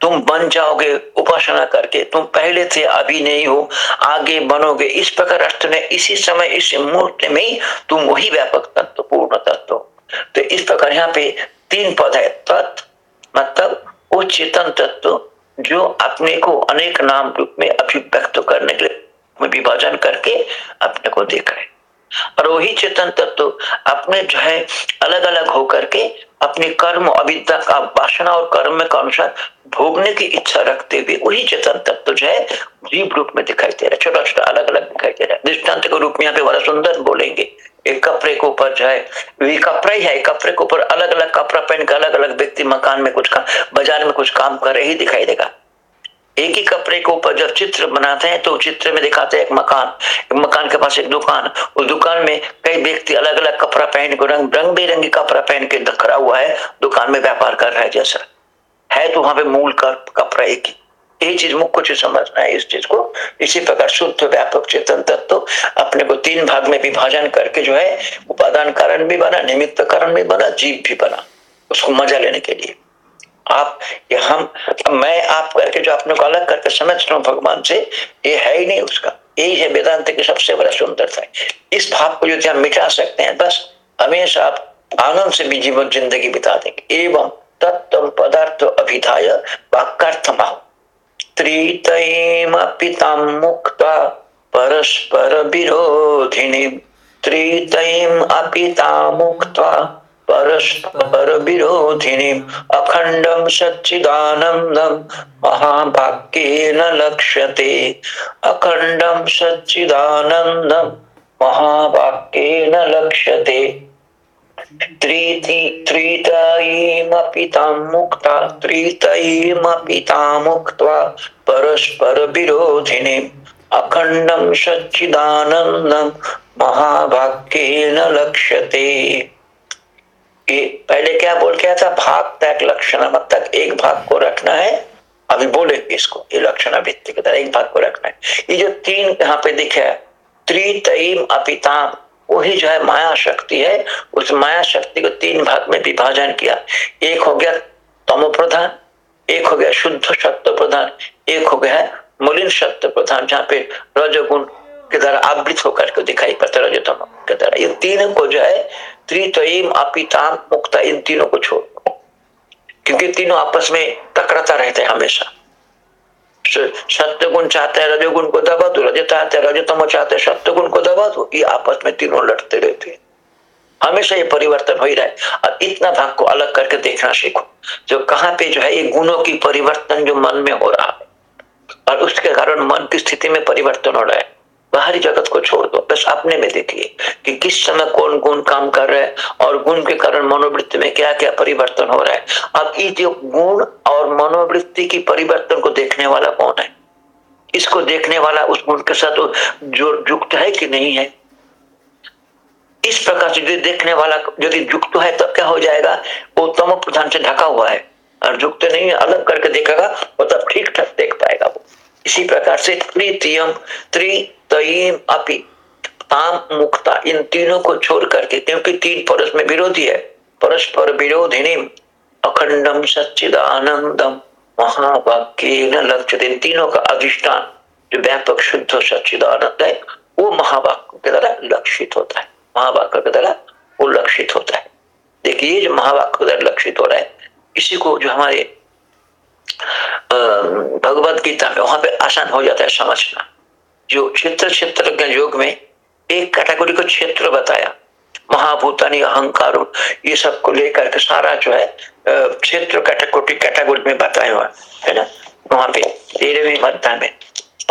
तुम बन जाओगे, उपासना करके। तुम पहले थे अभी नहीं हो, आगे बनोगे। इस प्रकार अर्थ ने इसी समय, इस मुहूर्त में तुम वही व्यापक तत्व पूर्ण तत्व। तो इस प्रकार यहाँ पे तीन पद है। तत्व मतलब वो चेतन तत्व, जो अपने को अनेक नाम रूप में अभिव्यक्त करने के लिए, विभाजन करके अपने को देख रहे और वही चेतन तत्व अपने जो है अलग अलग होकर के अपने कर्म अविद्या का वासना और कर्म के अनुसार भोगने की इच्छा रखते हुए वही चेतन तत्व जो है जीव रूप में दिखाई दे रहा है। छोटा छोटा अलग अलग दिखाई दे रहा है। दृष्टांत के रूप में यहाँ पे बड़ा सुंदर बोलेंगे। एक कपड़े के ऊपर जो है कपड़ा ही है कपड़े के ऊपर अलग अलग कपड़ा पहन कर अलग अलग व्यक्ति मकान में कुछ काम बाज़ार में कुछ काम कर रहे ही दिखाई देगा। एक ही कपड़े के ऊपर जब चित्र बनाते हैं तो चित्र में दिखाते हैं एक मकान। एक मकान के पास एक दुकान। उस दुकान में कई व्यक्ति अलग अलग कपड़ा पहन के, रंग रंग बेरंगी कपड़ा पहन के खड़ा हुआ है। दुकान में व्यापार कर रहा है जैसा। है तो वहाँ पे मूल कपड़ा एक ही। यही चीज़ मुख्य चीज़ समझना है इस चीज़ को। इसी प्रकार शुद्ध, व्यापक, चेतन तत्व तो अपने को तीन भाग में विभाजन करके जो है, उपादान कारण भी बना, निमित्त कारण भी बना, जीव भी बना। उसको मज़ा लेने के लिए। आप ये हम मैं आप करके जो अपने को अलग करके समझ रहा हूँ भगवान से, ये है ही नहीं उसका। यही है वेदांत की सबसे बड़ा सुंदरता। है इस भाव को यदि हम मिटा सकते हैं, बस हमेशा आप आनंद से भी जीवन, ज़िंदगी बिता देंगे। एवं तत्व पदार्थ अभिधाय वाक्यर्थम त्रितयीमपितां मुक्ता परस्पर विरोधिनी। त्रितयीम अपिता मुक्ता परस्पर विरोधिनी अखंडम सच्चिदानंदम महाभाग्येन लक्ष्यते। अखंडम सच्चिदानंदम महाभाग्येन लक्ष्यते। त्रितयीमपितां मुक्ता त्रितयीमपितां मुक्त्वा परस्पर विरोधिनी अखंडम सच्चिदानंदम महाभाग्येन लक्ष्यते। ये पहले क्या बोल गया था? भाग तक, लक्षण मतलब एक भाग को रखना है। अभी बोले इसको, ये लक्षण वृत्ति की तरह एक भाग को रखना है। ये जो तीन यहाँ पे दिखे त्रितईम अपिताम, वही जो है माया शक्ति है, उस माया शक्ति को तीन भाग में विभाजन किया। एक हो गया तमो प्रधान एक हो गया शुद्ध सत्य प्रधान, एक हो गया है मलिन सत्य प्रधान, जहाँ पे रजोगुण के द्वारा आवृत होकर के दिखाई पड़ता है रजतम के द्वारा ये तीनों को जो है, त्रितयम, अपिताम, मुक्ता, इन तीनों को छोड़ क्योंकि तीनों आपस में टकराता रहते हैं हमेशा। सत्य गुण चाहते हैं, रजोगुण को दबा दो रजत चाहते हैं, रजतम चाहते हैं सत्य गुण को दबा दो, ये आपस में तीनों लड़ते रहते हैं। हमेशा ये परिवर्तन हो ही रहा है। और इतना भाग को अलग करके देखना सीखो। जो कहाँ पे जो है, ये गुणों की परिवर्तन जो मन में हो रहा है। और उसके कारण मन की स्थिति में परिवर्तन हो रहा है। बाहरी जगत को छोड़ दो। बस अपने में देखिए कि किस समय कौन गुण काम कर रहा है और गुण के कारण मनोवृत्ति में क्या क्या परिवर्तन हो रहा है। अब ये जो गुण और मनोवृत्ति की परिवर्तन को देखने वाला कौन है? इसको देखने वाला उस गुण के साथ जो युक्त है कि नहीं है? इस प्रकार से जो देखने वाला यदि युक्त है तब क्या हो जाएगा? वो तम प्रधान से ढका हुआ है। और युक्त नहीं है, अलग करके देखेगा वो तब ठीक ठाक देख पाएगा वो। इसी प्रकार से त्रितयम त्रितयम अपि ताम मुक्ता इन तीनों को छोड़ करके क्योंकि तीन परस में विरोधी है परस्पर विरोधिनी अखंडम सच्चिद आनंदम महावाक्य लक्ष्य इन तीनों का अधिष्ठान जो व्यापक शुद्ध सच्चिद आनंद है वो महावाक्य के द्वारा लक्षित होता है महावाक्य के द्वारा वो लक्षित होता है देखिए जो महावाक्य के द्वारा लक्षित हो रहा है इसी को जो हमारे भगवत गीता में, वहाँ पे आसान हो जाता है समझना। जो क्षेत्र क्षेत्र के योग में एक कैटेगोरी को क्षेत्र बताया, महाभूतानी, अहंकार, ये सबको लेकर के सारा जो है क्षेत्र कैटेगरी कैटेगोरी में बताया हुआ है ना? वहाँ पे तेरहवीं अध्याय में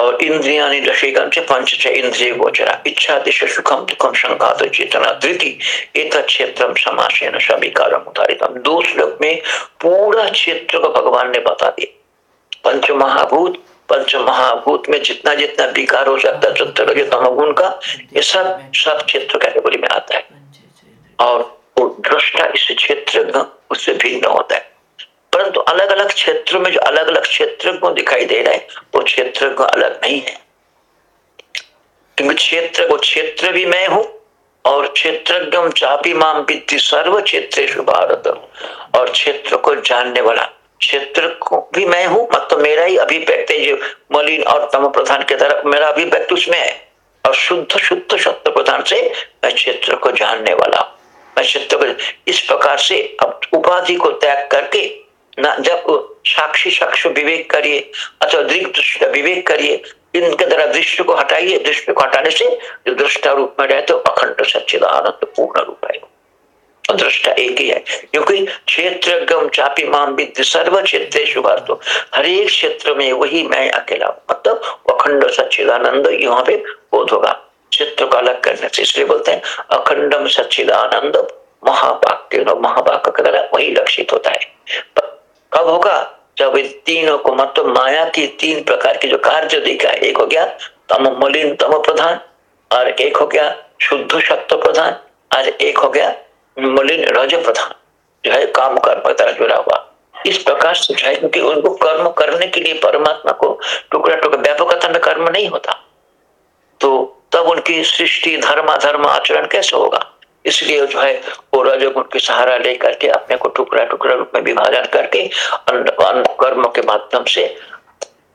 और इंद्रिया दशेकम से पंच च इंद्रिय गोचरा। इच्छा दिश सुखम दुखम संघात चेतना। धृति एक क्षेत्र समासेन सविकार उतारित दो श्लोक में पूरा क्षेत्र को भगवान ने बता दिया। पंच महाभूत पंच महाभूत में जितना जितना विकार हो सकता है सत्तर तमगुण का ये सब सब क्षेत्र कैटेगरी में आता है। और वो दृष्टा इस क्षेत्र उससे भिन्न होता है। परंतु अलग अलग क्षेत्र में जो अलग अलग क्षेत्र को दिखाई दे रहा है, वो क्षेत्र को अलग नहीं है। क्योंकि क्षेत्र, वो क्षेत्र भी मैं हूँ और क्षेत्र चापी माम विद्धि सर्व क्षेत्र भारत और क्षेत्र को जानने वाला क्षेत्र को भी मैं हूँ मतलब मेरा ही अभिव्यक्त जो मलिन और तम प्रधान के तरफ़ मेरा अभिव्यक्त उसमें है। और शुद्ध शुद्ध सत्य प्रधान से मैं क्षेत्र को जानने वाला मैं क्षेत्र को इस प्रकार से अब उपाधि को त्याग करके ना, जब साक्षी साक्ष विवेक करिए अथवा दृग दृष्ट विवेक करिए, इनके द्वारा दृश्य को हटाइए दृश्य को हटाने से जो दृष्टा रूप में रहते अखंड सच्चिद आनंद पूर्ण रूप है दृष्टा एक ही है, क्योंकि क्षेत्र चापी माम विद्य सर्व क्षेत्र शुभार्थ हर एक क्षेत्र में वही मैं अकेला मतलब अखंड सच्चिदानंद यहाँ पे बोध होगा। क्षेत्र को अलग करने से इसलिए बोलते हैं, अखंडम सच्चिदानंद महावाक्य महावाक्य के द्वारा वही लक्षित होता है। कब होगा? जब इन तीनों को मतलब माया की तीन प्रकार के जो कार्य दिखा, एक हो गया तम मलिन तम प्रधान और एक हो गया शुद्ध सत्व प्रधान, और एक हो गया मलिन रज प्रधान, जो है काम कर्म तरह जुड़ा हुआ। इस प्रकार से जो है, क्योंकि उनको कर्म करने के लिए परमात्मा को टुकड़ा टुकड़ा व्यापकता में कर्म नहीं होता। तो तब उनकी सृष्टि धर्म धर्म आचरण कैसे होगा? इसलिए जो है, वो रजोगुण के सहारा लेकर के अपने को टुकड़ा टुकड़ा रूप में विभाजन करके कर्म के माध्यम से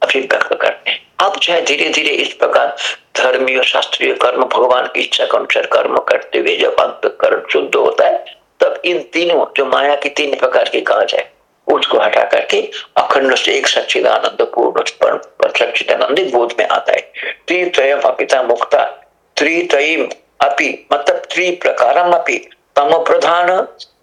अभिव्यक्त करते हैं। अब जो है धीरे धीरे इस प्रकार धर्मीय शास्त्रीय कर्म, भगवान की इच्छा के अनुसार कर्म करते हुए जब अंतकरण शुद्ध होता है, तब इन तीनों, जो माया की तीन प्रकार की काज है, उसको हटा करके अखंड से एक सच्चिदानंद, पूर्ण सच्चिदानंद बोध में आता है। त्रित्रयम अपिता मुक्ता त्रितयम अपि मतलब त्रि प्रकारम अपि तम प्रधान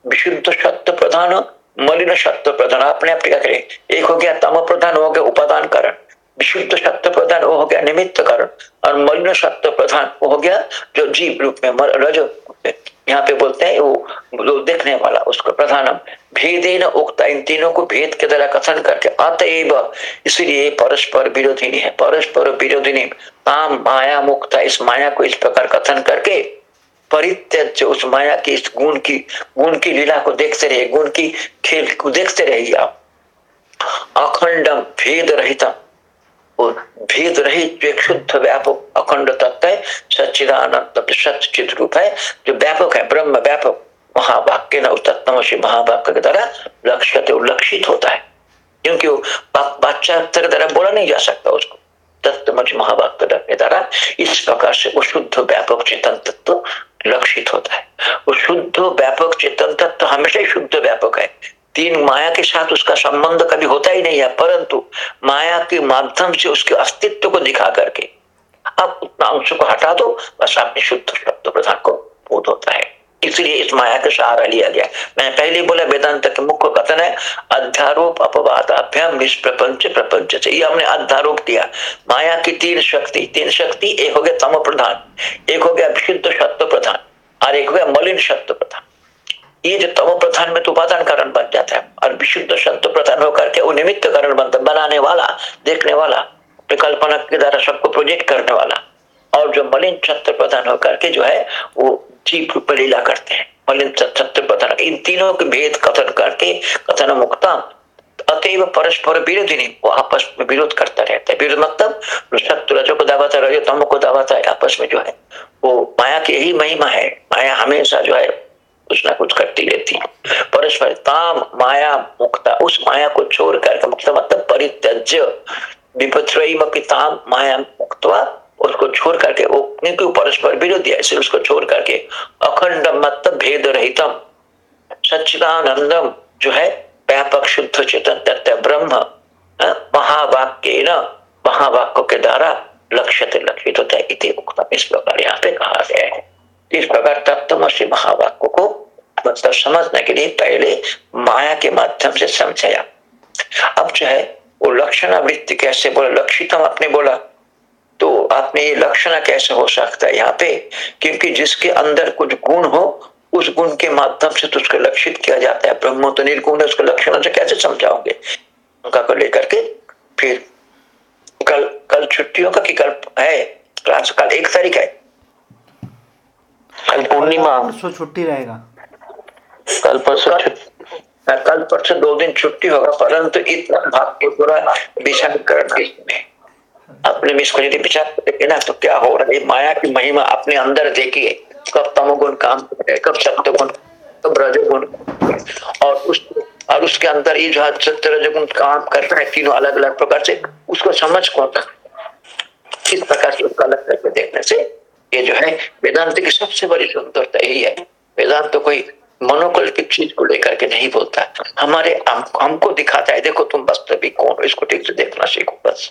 विशुद्ध सत्य प्रधान मलिन सत्य प्रधान अपने आप क्या करें? एक हो गया तम प्रधान हो गया उपादान कारण। विशुद्ध सत्य प्रधान वो हो गया निमित्त कारण। और मलिन सत्य प्रधान वो हो गया जो जीव रूप में रज यहाँ पे बोलते हैं वो देखने वाला, उसको प्रधानम। भेदे न, उगता इन तीनों को भेद के द्वारा कथन करके अतएव इसलिए परस्पर विरोधी है। परस्पर विरोधी ताम माया मुक्ता, इस माया को इस प्रकार कथन करके परित्यज उस माया की, इस गुण की गुण की लीला को देखते रहे गुण की खेल को देखते रहिए आप। अखंडम भेद रहित। और भेद रहित एक शुद्ध व्यापक अखंड तत्व है, सच्चिदानंद सचित रूप है, जो व्यापक है, ब्रह्म व्यापक। महावाक्य न तत्वशी महावाक्य के द्वारा लक्ष्य लक्षित होता है। क्योंकि बादशाह के बोला नहीं जा सकता उसको। महावाक्य द्वारा इस प्रकार से शुद्ध व्यापक चेतन तत्व तो लक्षित होता है। शुद्ध व्यापक चेतन तत्व तो हमेशा ही शुद्ध व्यापक है। तीन माया के साथ उसका संबंध कभी होता ही नहीं है, परंतु माया के माध्यम से उसके अस्तित्व को दिखा करके। आप उतना अंश को हटा दो, बस आपने शुद्ध शब्द प्रधान को बोध होता है। इसलिए इस माया का सहारा लिया गया। मैंने पहले बोला, वेदांत के मुख्य कथन है, अध्यारोप अपवाद अभ्याम निष्प्रपंच प्रपंच से। ये हमने अध्यारोप किया। माया की तीन शक्ति तीन शक्ति, एक हो गया तम प्रधान, एक हो गया विशुद्ध सत्य प्रधान, और एक हो गया मलिन सत्य प्रधान। ये जो तमो प्रधान में तो उपादान कारण बन जाता है, और विशुद्ध सत्व प्रधान होकर के वो निमित्त कारण बनता बनाने वाला, देखने वाला कल्पना के द्वारा सबको प्रोजेक्ट करने वाला। और जो मलिन छत्र प्रधान होकर के जो है, वो जीव रूप लीला करते हैं। मलिन सत्य प्रधान इन तीनों के भेद कथन करके कथन मुक्ता अतएव परस्पर विरोधी नहीं वो आपस में विरोध करता रहता है। विरोध मतलब रजो को दावाता रजो तमो को दावाता है, आपस में जो है, वो माया की यही महिमा है। माया हमेशा जो है, कुछ ना कुछ करती रहती है। परस्पर ताम, माया, मुक्ता, उस माया को छोड़ कर मुक्त मतलब परित्यज्य विपत्रयी ताम, माया मुक्तवा उसको छोड़ करके, वो क्योंकि परस्पर विरोधी है इसलिए उसको छोड़ करके अखंड मत भेद रहितम, सच्चिदानंदम जो है, व्यापक शुद्ध चेतन तत्व ब्रह्म महावाक्य न महावाक्य के द्वारा लक्ष्य लक्षित होता है, इति उक्तम। इस प्रकार यहाँ पे कहा गया है। इस प्रकार तत्वमसी महावाक्य को मतलब समझने के लिए पहले माया के माध्यम से समझाया। अब जो है, वो लक्षण वृत्ति कैसे बोला, लक्षितम आपने बोला तो आपने ये लक्षण कैसे हो सकता है यहाँ पे? क्योंकि जिसके अंदर कुछ गुण हो उस गुण के माध्यम से तो उसको लक्षित किया जाता है। ब्रह्म तो निर्गुण है उसको लक्षण से कैसे समझाओगे? उनका को लेकर के फिर कल कल छुट्टियों का कि कल है क्लास कल एक तारीख है। कल पूर्णिमा। परसों छुट्टी रहेगा। कल परसों कल परसों दो दिन छुट्टी होगा परंतु इतना भाग्य पूरा विचार करना इसमें अपने में इसको यदि विचार करेंगे ना तो क्या हो रहा है? माया की महिमा अपने अंदर देखिए। कब तमोगुण काम करे कब सत्यगुण कब रजोगुण। और उस और उसके अंदर ये जो सत्य रजोगुण काम कर रहा है तीनों अलग अलग प्रकार से उसको समझ कौन इस प्रकार से उसका अलग करके देखने से? ये जो है वेदांत की सबसे बड़ी सुंदरता यही है। वेदांत तो कोई मनोकल्पित चीज़ को लेकर के नहीं बोलता। हमारे हम, हमको दिखाता है देखो तुम वास्तविक कौन हो इसको ठीक से देखना सीखो बस।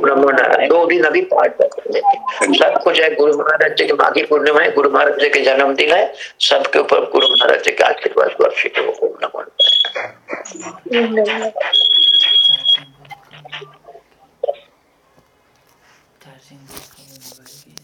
ब्रह्म दो दिन अभी पाठ सब कुछ है। गुरु महाराज जी के माघी पूर्णिमा है गुरु महाराज जी के जन्मदिन है सबके ऊपर गुरु महाराज जी के आशीर्वाद वर्षित हो नमो।